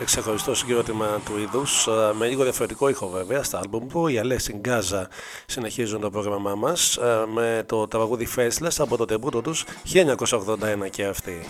ξεχωριστό συγκρότημα του είδους, ε, με λίγο διαφορετικό ήχο βέβαια στα άλμπουμ που οι Αλέσιν Γκάζα συνεχίζουν το πρόγραμμά μας ε, με το τραγούδι Faceless από το τεμπούτο τους 1981 και αυτή.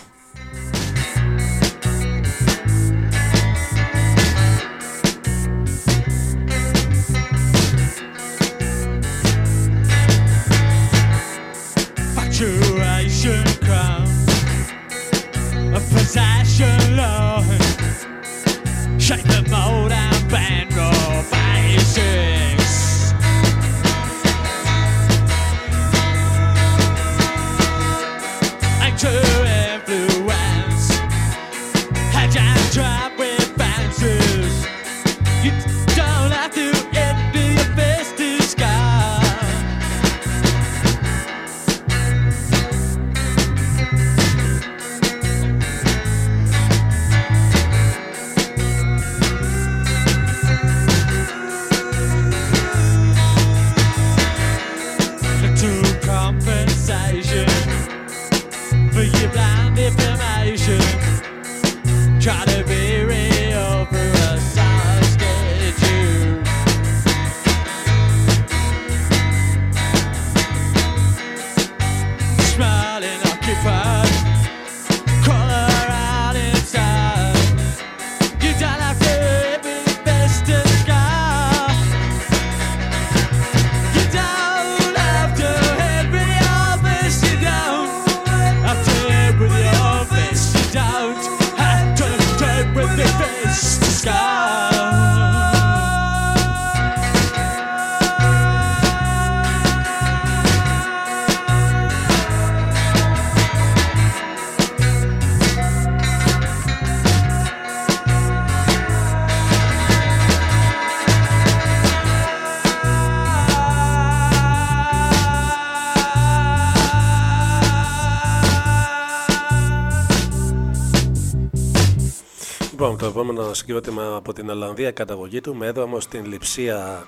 Συγκρότημα από την Ολλανδία καταγωγή του με έδραμο στην Λιψία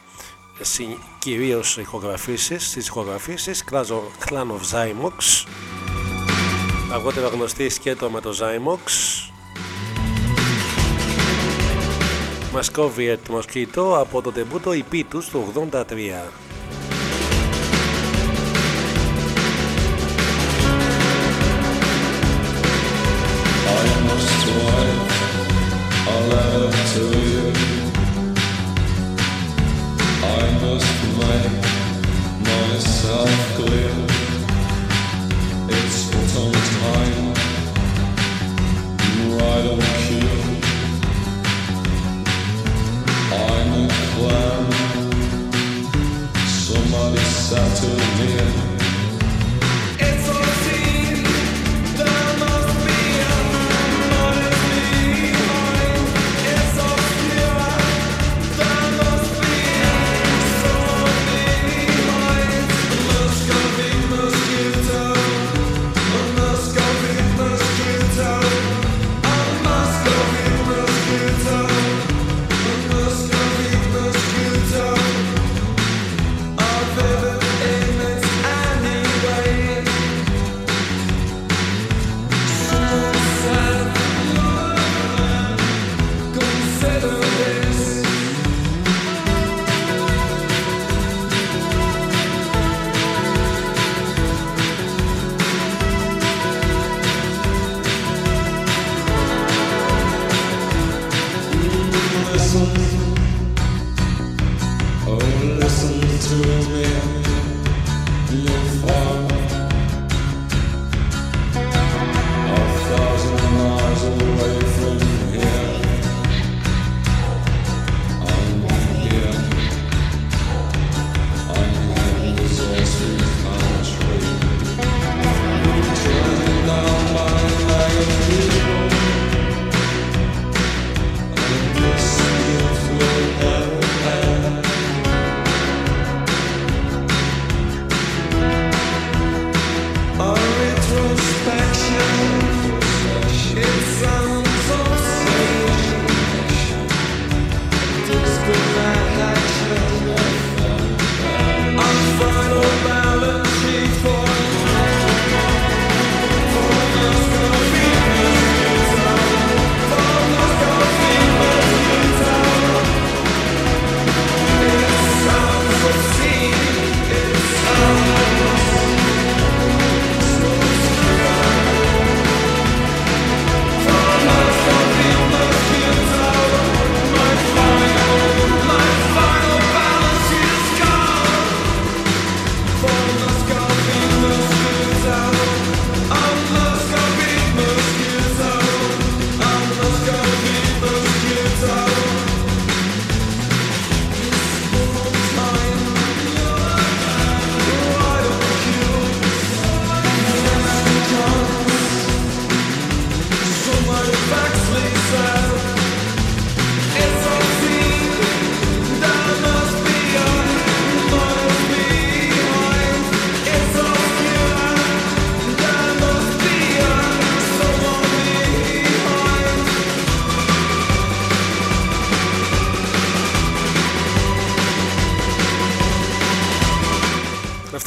κυρίως ηχογραφήσεις, στις ηχογραφήσεις Clan of Zymox. Αργότερα γνωστή σκέτο με το Zymox. Μασκόβιετ Mosquito από το τεμπούτο EP του του 83.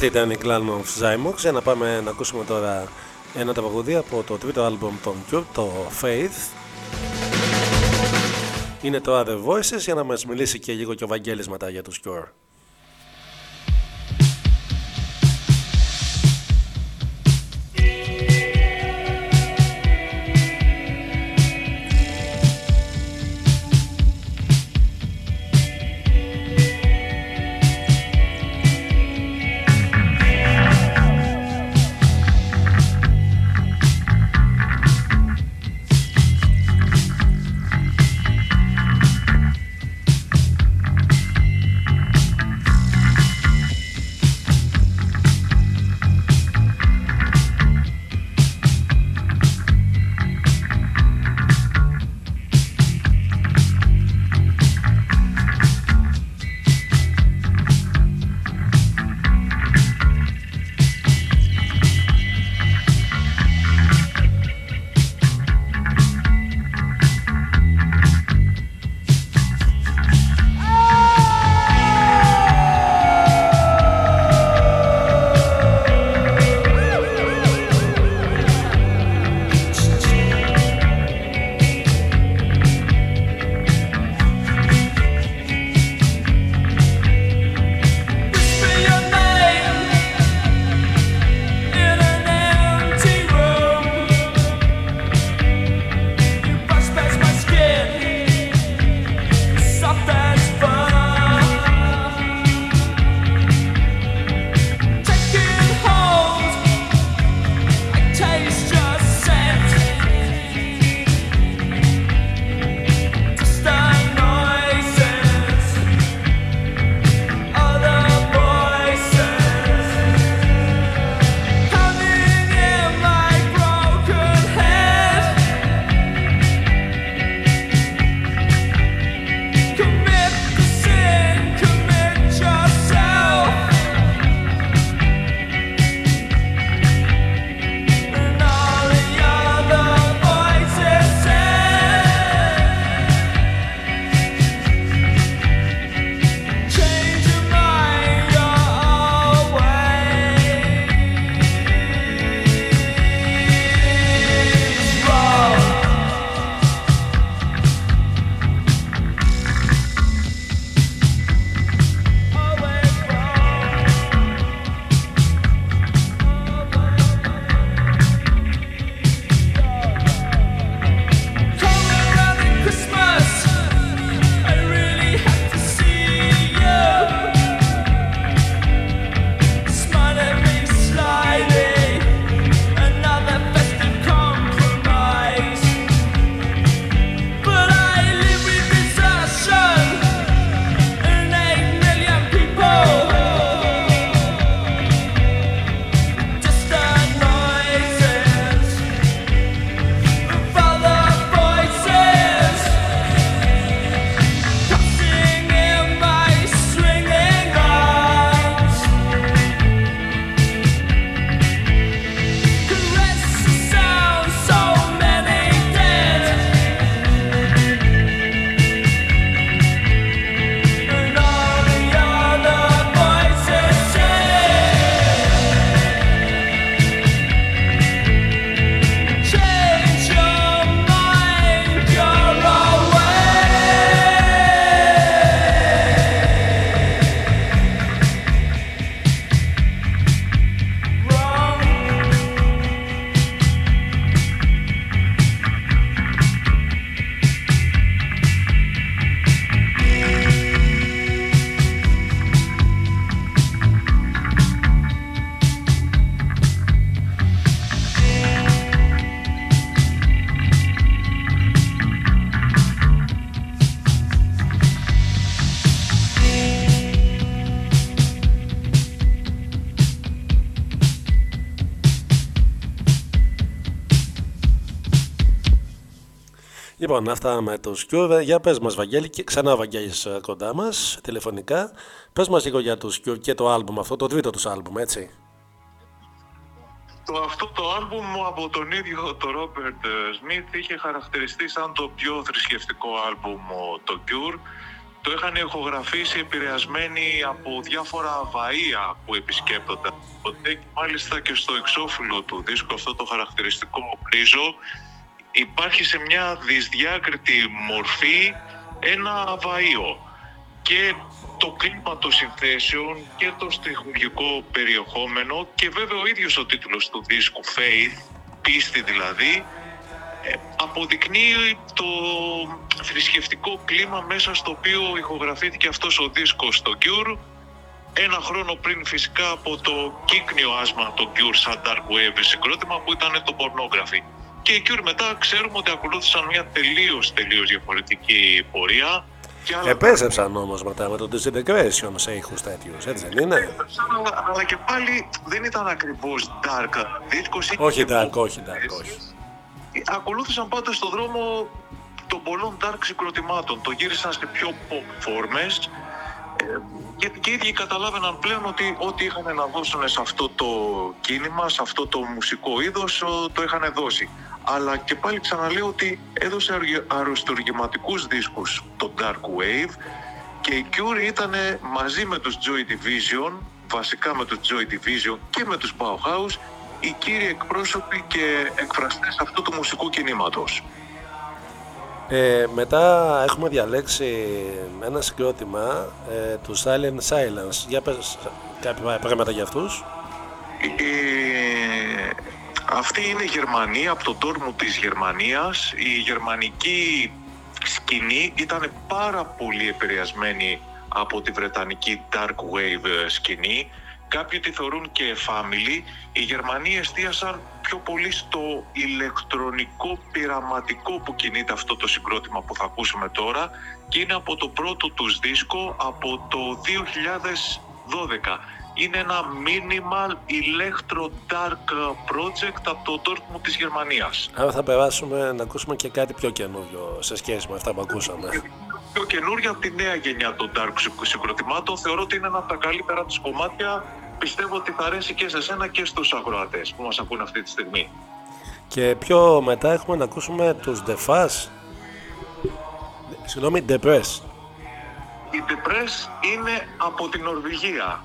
Αυτή ήταν η Clan of Zymox για να πάμε να ακούσουμε τώρα ένα τραγουδί από το τρίτο άλμπομ των Cure, το Faith. Είναι το Other Voices για να μας μιλήσει και λίγο και ο Βαγγέλης μετά για τους Cure. Λοιπόν, αυτά με του Cure. Για πες μας, Βαγγέλη, και ξανά ο Βαγγέλης ε, κοντά μας, τηλεφωνικά. Πες μας λίγο για του Cure και το άλμπουμ αυτό, το τρίτο τους άλμπουμ, έτσι. Το, αυτό το άλμπουμ από τον ίδιο το Ρόμπερτ Σμιθ είχε χαρακτηριστεί σαν το πιο θρησκευτικό άλμπουμ το Cure. Το είχαν ηχογραφήσει επηρεασμένοι από διάφορα βαΐα που επισκέπτονται. Και μάλιστα και στο εξώφυλλο του δίσκου αυτό το χαρακτηριστικό πρίζο υπάρχει σε μια δυσδιάκριτη μορφή ένα βαΐο και το κλίμα των συνθέσεων και το στοιχουργικό περιεχόμενο και βέβαια ο ίδιος ο τίτλος του δίσκου Faith, πίστη δηλαδή, ε, αποδεικνύει το θρησκευτικό κλίμα μέσα στο οποίο ηχογραφήθηκε αυτός ο δίσκος στο Cure ένα χρόνο πριν φυσικά από το κύκνιο άσμα το Cure σαν Dark Wave συγκρότημα που ήταν το Pornography. Και οι Cure μετά ξέρουμε ότι ακολούθησαν μια τελείως τελείως διαφορετική πορεία Επέζεψαν όμως μετά με το Disintegration σε ήχους τέτοιους, έτσι δεν είναι; αλλά και πάλι δεν ήταν ακριβώς dark δίσκος. Όχι dark, όχι dark, όχι. Ακολούθησαν πάντα στον δρόμο των πολλών dark συγκροτημάτων. Το γύρισαν σε πιο pop φόρμες ε, και, και οι ίδιοι καταλάβαιναν πλέον ότι ό,τι είχαν να δώσουν σε αυτό το κίνημα, σε αυτό το μουσικό είδος, το είχαν δώσει αλλά και πάλι ξαναλέω ότι έδωσε αριστοργηματικούς δίσκους το Dark Wave και η Cure ήταν μαζί με τους Joy Division, βασικά με τους Joy Division και με τους Bauhaus, οι κύριοι εκπρόσωποι και εκφραστές αυτού του μουσικού κινήματος. Ε, μετά έχουμε διαλέξει ένα συγκρότημα ε, του Silent Silence. Για πες κάποια πράγματα για αυτούς. Ε, αυτή είναι η Γερμανία, από τον τόρμο της Γερμανίας. Η γερμανική σκηνή ήταν πάρα πολύ επηρεασμένη από τη βρετανική dark wave σκηνή. Κάποιοι τη θεωρούν και family. Οι Γερμανοί εστίασαν πιο πολύ στο ηλεκτρονικό πειραματικό που κινείται αυτό το συγκρότημα που θα ακούσουμε τώρα και είναι από το πρώτο τους δίσκο από το 2012 είναι ένα minimal electro dark project από το Dortmund της Γερμανίας. Άρα θα περάσουμε να ακούσουμε και κάτι πιο καινούριο σε σχέση με αυτά που ακούσαμε. Πιο καινούριο από τη νέα γενιά των dark συγκροτημάτων. Θεωρώ ότι είναι ένα από τα καλύτερα τους κομμάτια. Πιστεύω ότι θα αρέσει και σε σένα και στους αγροατές που μας ακούν αυτή τη στιγμή. Και πιο μετά έχουμε να ακούσουμε τους The Fuzz. Συγγνώμη, The Press. Η Depress είναι από την Νορβηγία.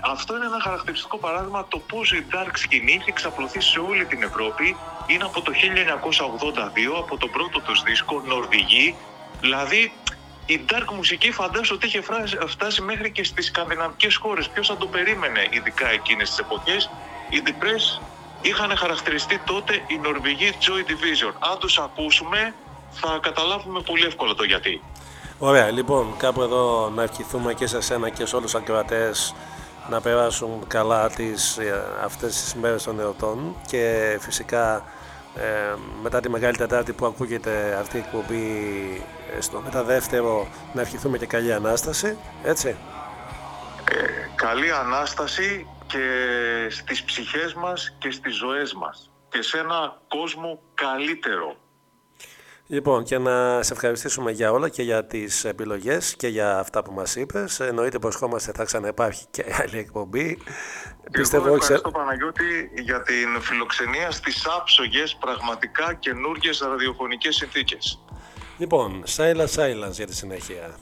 Αυτό είναι ένα χαρακτηριστικό παράδειγμα το πώς η dark σκηνή έχει εξαπλωθεί σε όλη την Ευρώπη. Είναι από το 1982, από το πρώτο τους δίσκο, Νορβηγή. Δηλαδή, η dark μουσική φαντάζομαι ότι είχε φτάσει μέχρι και στις σκανδιναβικές χώρες. Ποιος θα το περίμενε, ειδικά εκείνες τις εποχές. Οι Depress είχαν χαρακτηριστεί τότε η Νορβηγή Joy Division. Αν τους ακούσουμε, θα καταλάβουμε πολύ εύκολα το γιατί. Ωραία, λοιπόν, κάπου εδώ να ευχηθούμε και σε σένα και σε όλους τους ακροατές να περάσουν καλά τις, ε, αυτές τις μέρες των ερωτών και φυσικά ε, μετά τη Μεγάλη Τετάρτη που ακούγεται αυτή η εκπομπή ε, στο μεταδεύτερο να ευχηθούμε και καλή Ανάσταση, έτσι. Ε, καλή Ανάσταση και στις ψυχές μας και στις ζωές μας και σε ένα κόσμο καλύτερο. Λοιπόν, και να σε ευχαριστήσουμε για όλα και για τις επιλογές και για αυτά που μας είπες. Εννοείται πως χώμαστε θα ξαναυπάρχει και άλλη εκπομπή. Πιστεύω, ευχαριστώ Παναγιώτη για την φιλοξενία στις άψογες πραγματικά καινούργιες ραδιοφωνικές συνθήκες. Λοιπόν, Silence Silence για τη συνέχεια.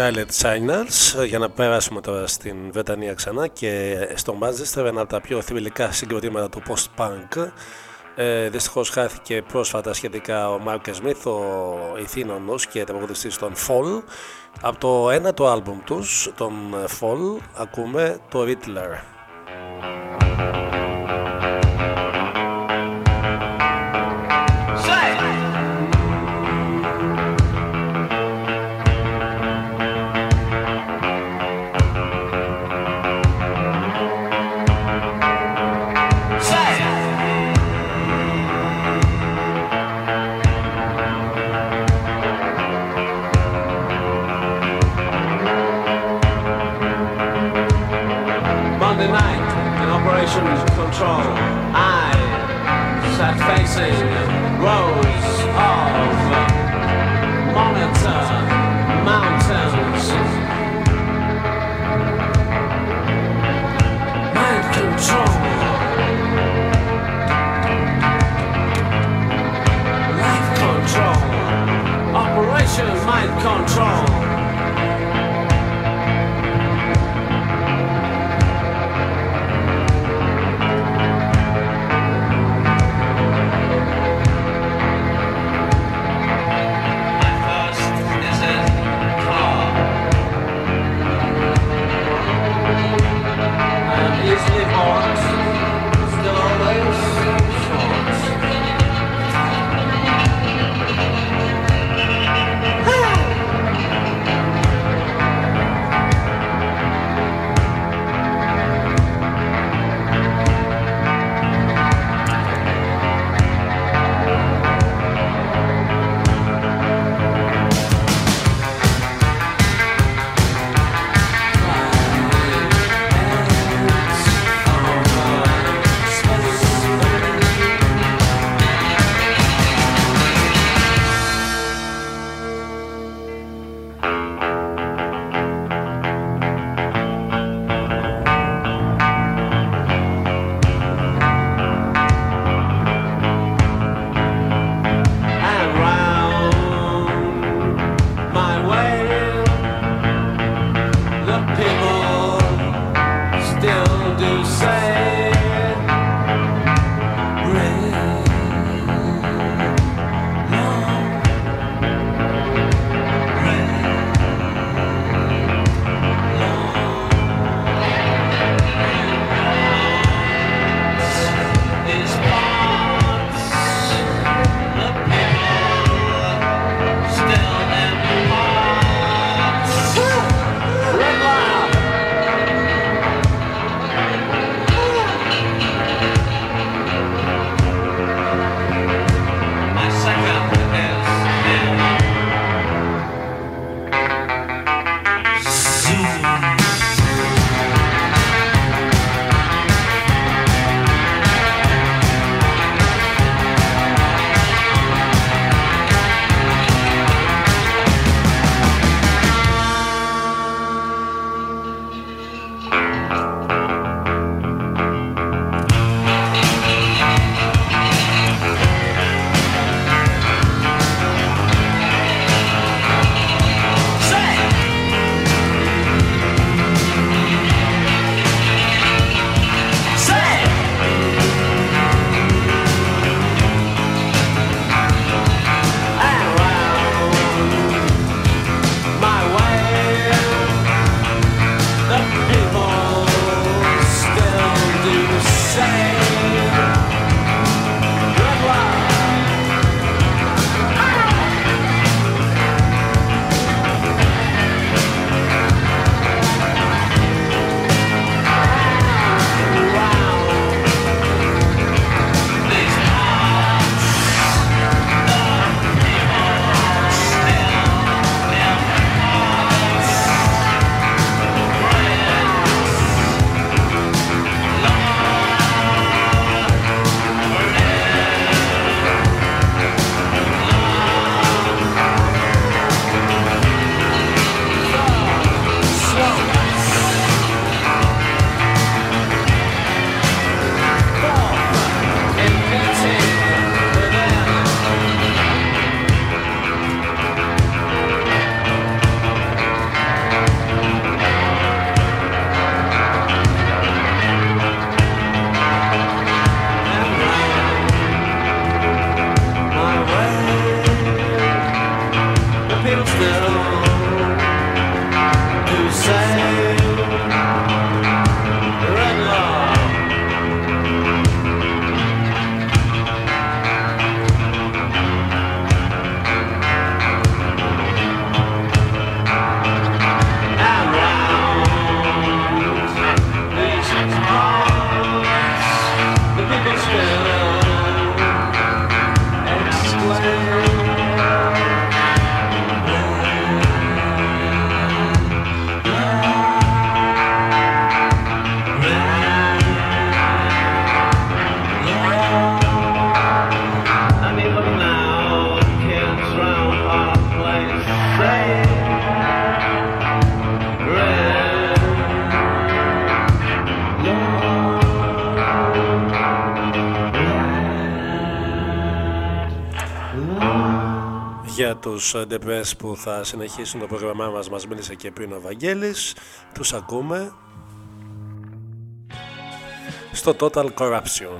Silent Signals για να περάσουμε τώρα στην Βρετανία ξανά και στο Manchester ένα από τα πιο θρηλυκά συγκροτήματα του post-punk. Ε, δυστυχώς χάθηκε πρόσφατα σχετικά ο Μάρκ Σμιθ, ο ηθήνονος και τραγουδιστής των Fall. Από το ένα το άλμπουμ τους, τον Fall, ακούμε το Riddler τους Depres που θα συνεχίσουν το πρόγραμμά μας. Μας μίλησε και πριν ο Βαγγέλης. Τους ακούμε. Στο Total Corruption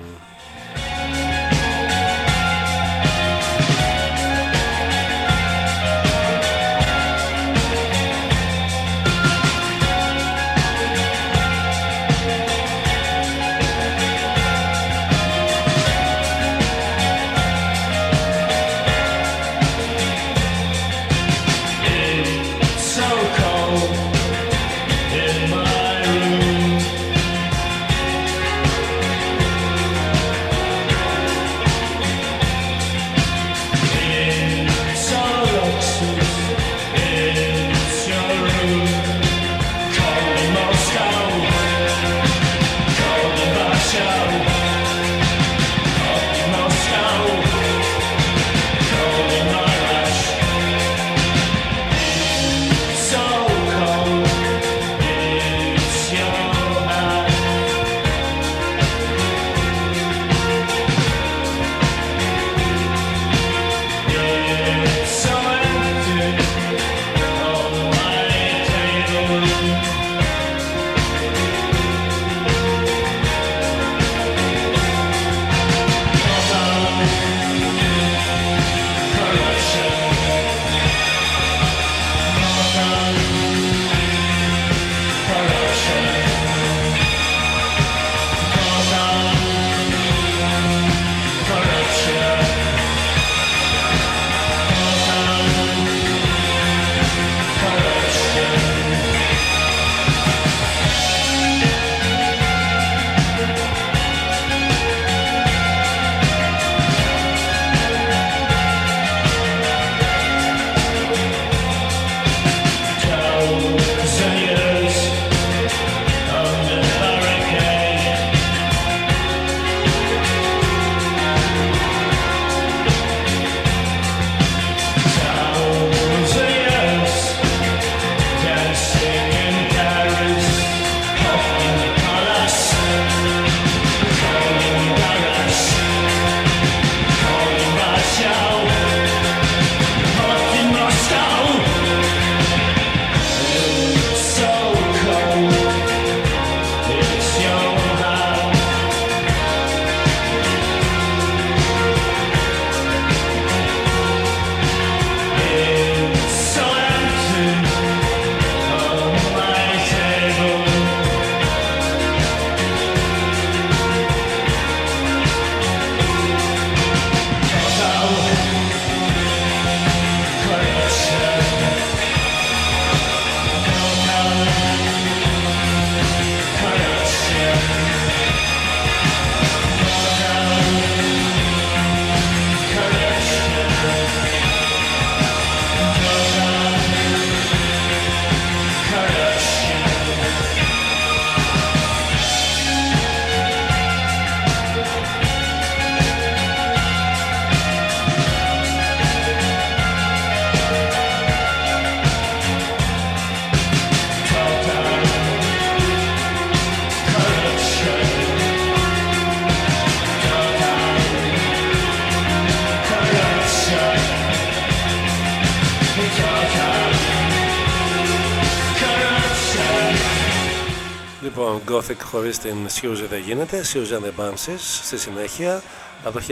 χωρίς την Suzy δεν γίνεται, Suzy and the Banshees στη συνέχεια από το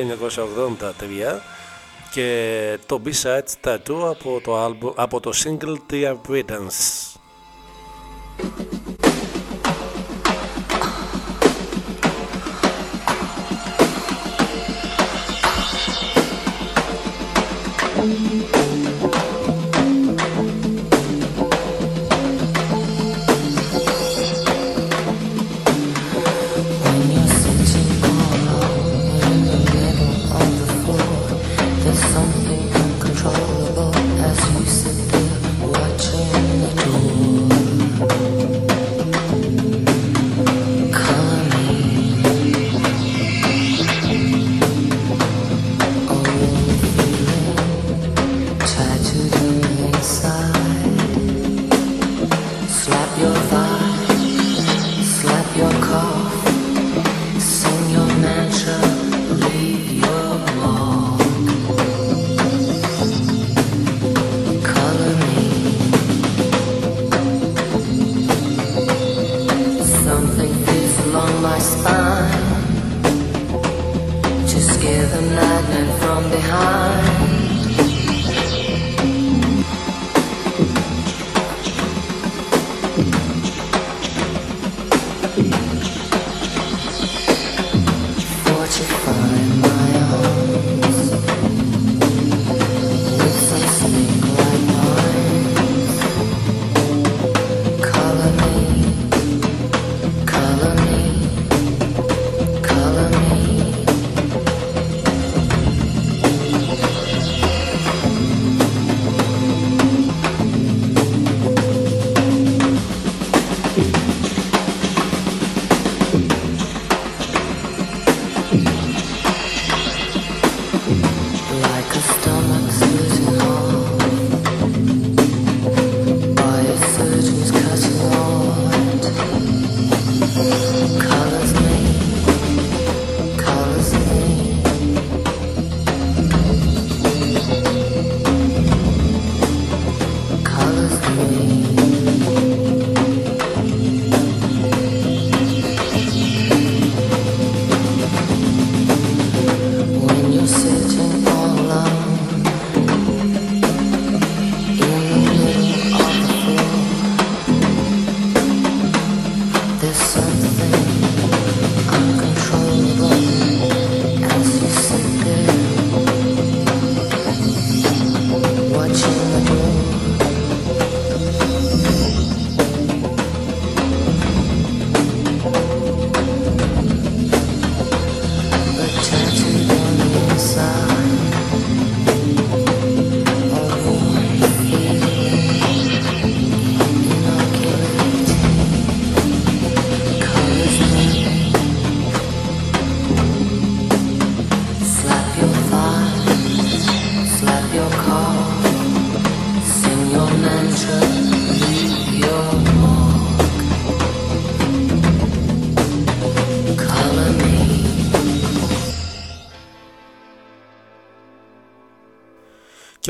1983 και το B-Side Tattoo από το, album, από το single Dear Britons.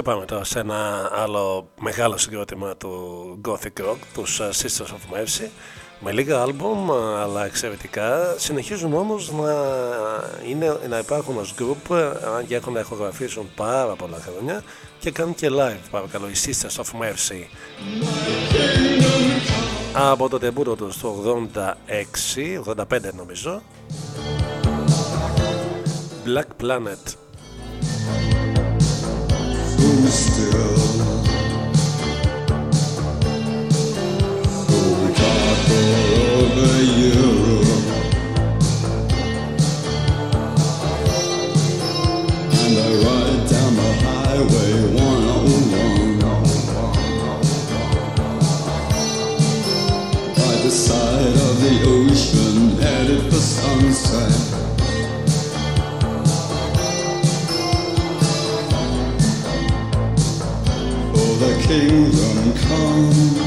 Πάμε τώρα σε ένα άλλο μεγάλο συγκρότημα του Gothic Rock, τους uh, Sisters of Mercy με λίγα άλμπουμ αλλά εξαιρετικά. Συνεχίζουν όμως να, είναι, να υπάρχουν ως group αν και έχουν να ηχογραφήσουν πάρα πολλά χρόνια και κάνουν και live παρακαλώ οι Sisters of Mercy. Από το τεμπούτο τους το 86, 85 νομίζω Black Planet kingdom come.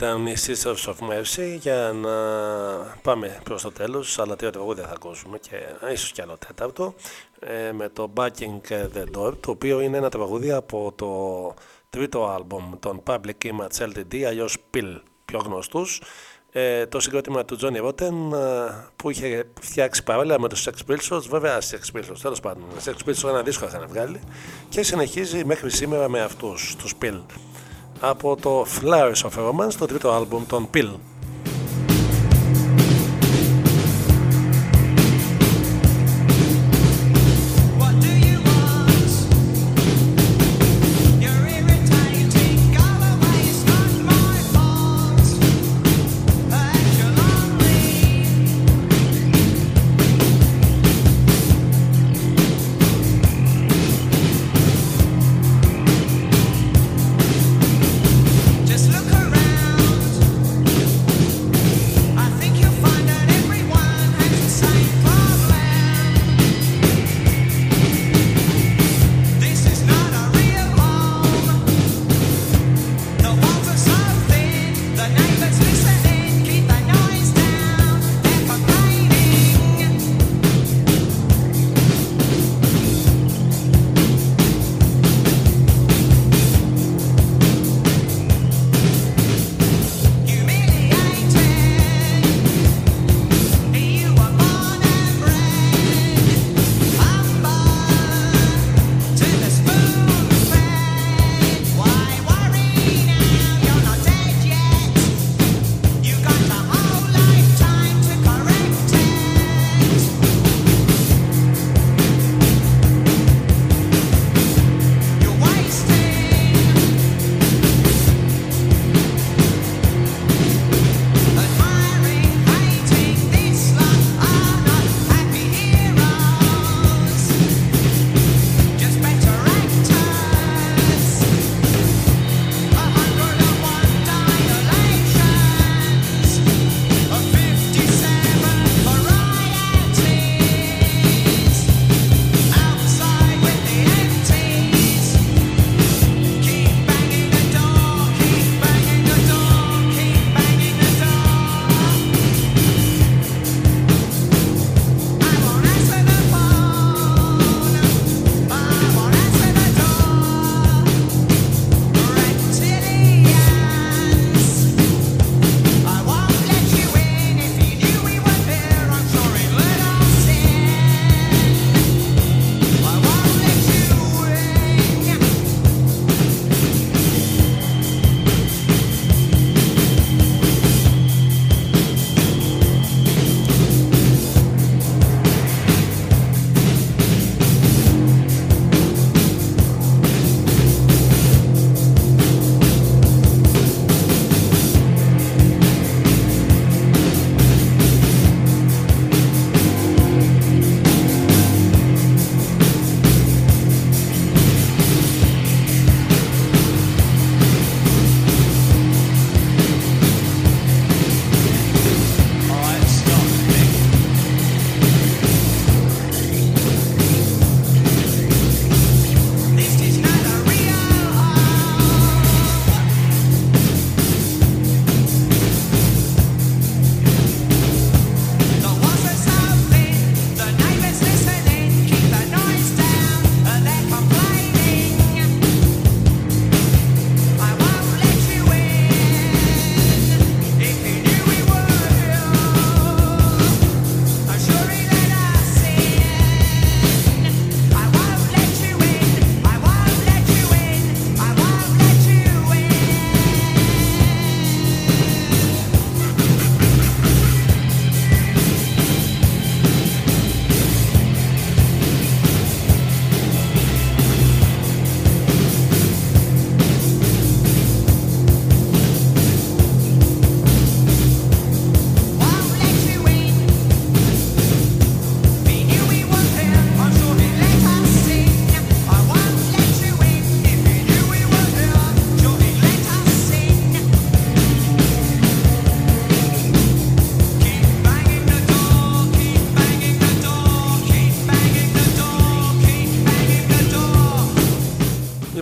Ήταν οι Sisters of Mercy για να πάμε προς το τέλος. Αλλά τρία τραγούδια θα ακούσουμε και ίσως κι άλλο τέταρτο ε, με το Backing the Door το οποίο είναι ένα τραγούδι από το τρίτο άλμπομ των Public Image LTD αλλιώς Pill πιο γνωστούς. Ε, το συγκρότημα του Johnny Rotten ε, που είχε φτιάξει παράλληλα με τους Sex Pistols βέβαια Sex Pistols τέλος πάντων Sex Pistols ένα δίσκο είχαν βγάλει και συνεχίζει μέχρι σήμερα με αυτούς τους Pill από το Flowers of Romance, το τρίτο άλμπουμ των Pill.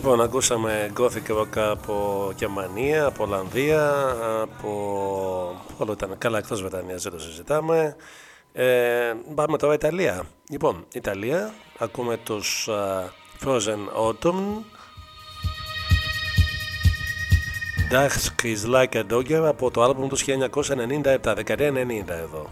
Λοιπόν, ακούσαμε Gothic Rock από Γερμανία, από Ολλανδία, από... Όλο ήταν καλά εκτός Βρετανίας, δεν το συζητάμε. Ε, πάμε τώρα Ιταλία. Λοιπόν, Ιταλία, ακούμε τους uh, Frozen Autumn. Dusk is like a dogger από το άλμπουμ τους 1997, δεκαετία 90 εδώ.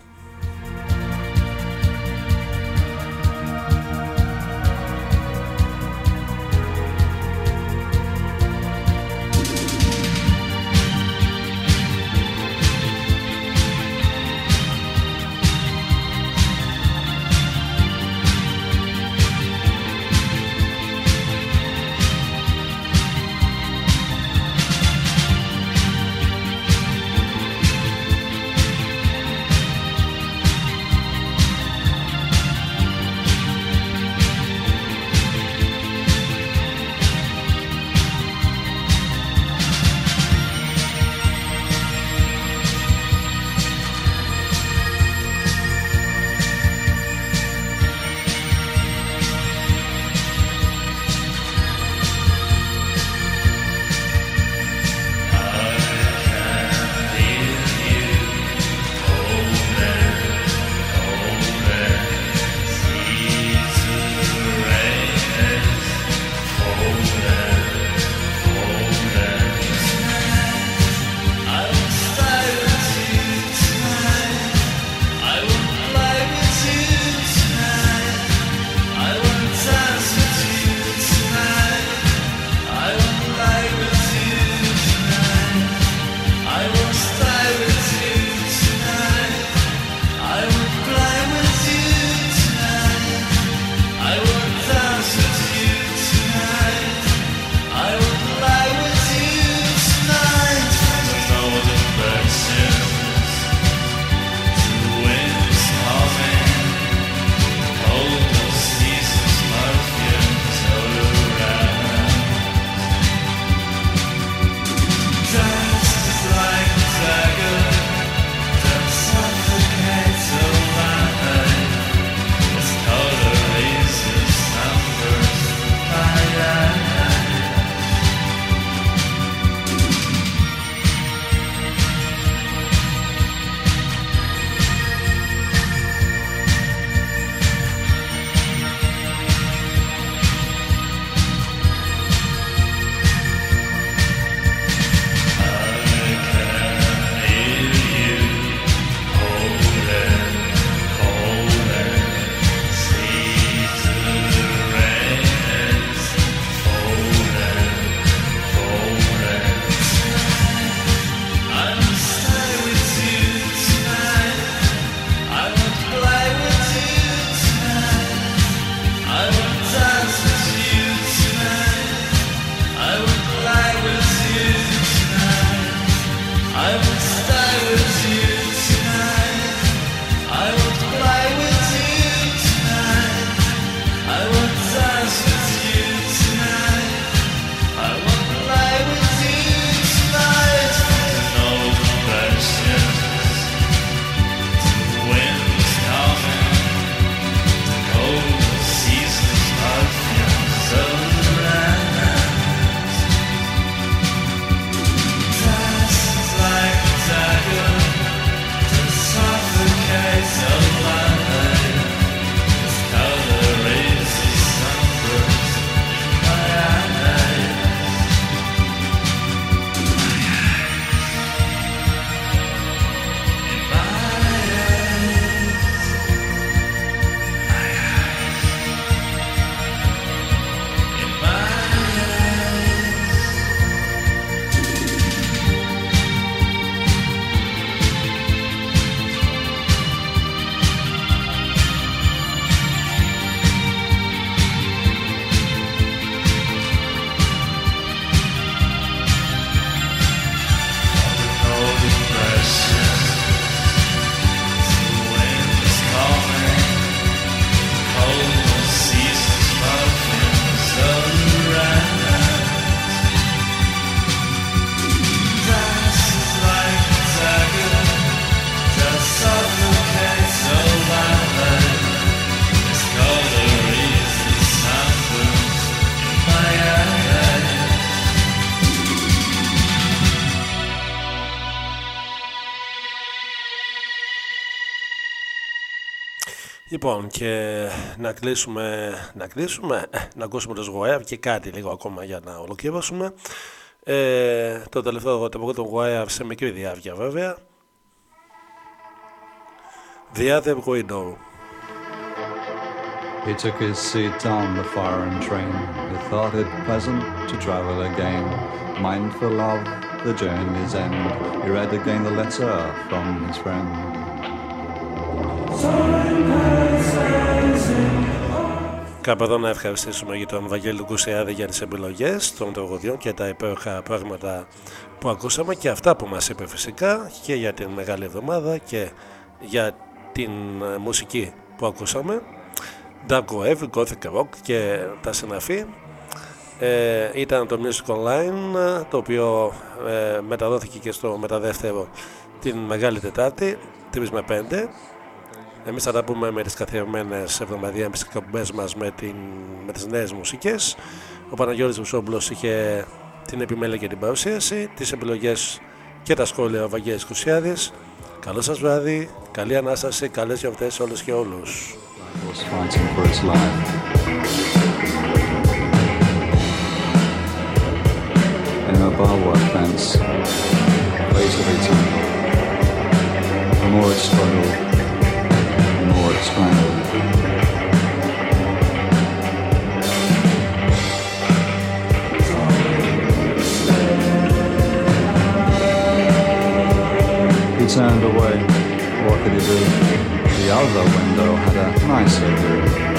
Λοιπόν, και να κλείσουμε, να κλείσουμε, ε, να ακούσουμε το Σγουάιαβ και κάτι λίγο ακόμα για να ολοκληρώσουμε. Ε, το τελευταίο το το Σγουάιαβ σε μικρή διάρκεια βέβαια. The Other Window. He took his seat on the foreign train. He thought it pleasant to travel again. Mindful of the journey's end, he read again the letter from his friend. Κάπου εδώ να ευχαριστήσουμε για τον Βαγγέλη Κουσιάδη για τις επιλογές των τραγουδιών και τα υπέροχα πράγματα που ακούσαμε και αυτά που μας είπε φυσικά και για την Μεγάλη Εβδομάδα και για την ε, μουσική που ακούσαμε. Dark Wave, Gothic Rock και τα συναφή. Ε, ήταν το Music Online το οποίο ε, μεταδόθηκε και στο μεταδεύτερο την Μεγάλη Τετάρτη 3 με 5 εμείς θα τα πούμε με τις καθιερωμένες εβδομαδιαίες εκπομπές μας με, την, με τις νέες μουσικές. Ο Παναγιώτης Μουσόμπλος είχε την επιμέλεια και την παρουσίαση, τις επιλογές και τα σχόλια ο Βαγγέλης Κουσιάδης. Καλό σας βράδυ, καλή Ανάσταση, καλές γιορτές σε όλους και όλους. Strangled. He turned away. What could he do? The other window had a nicer view.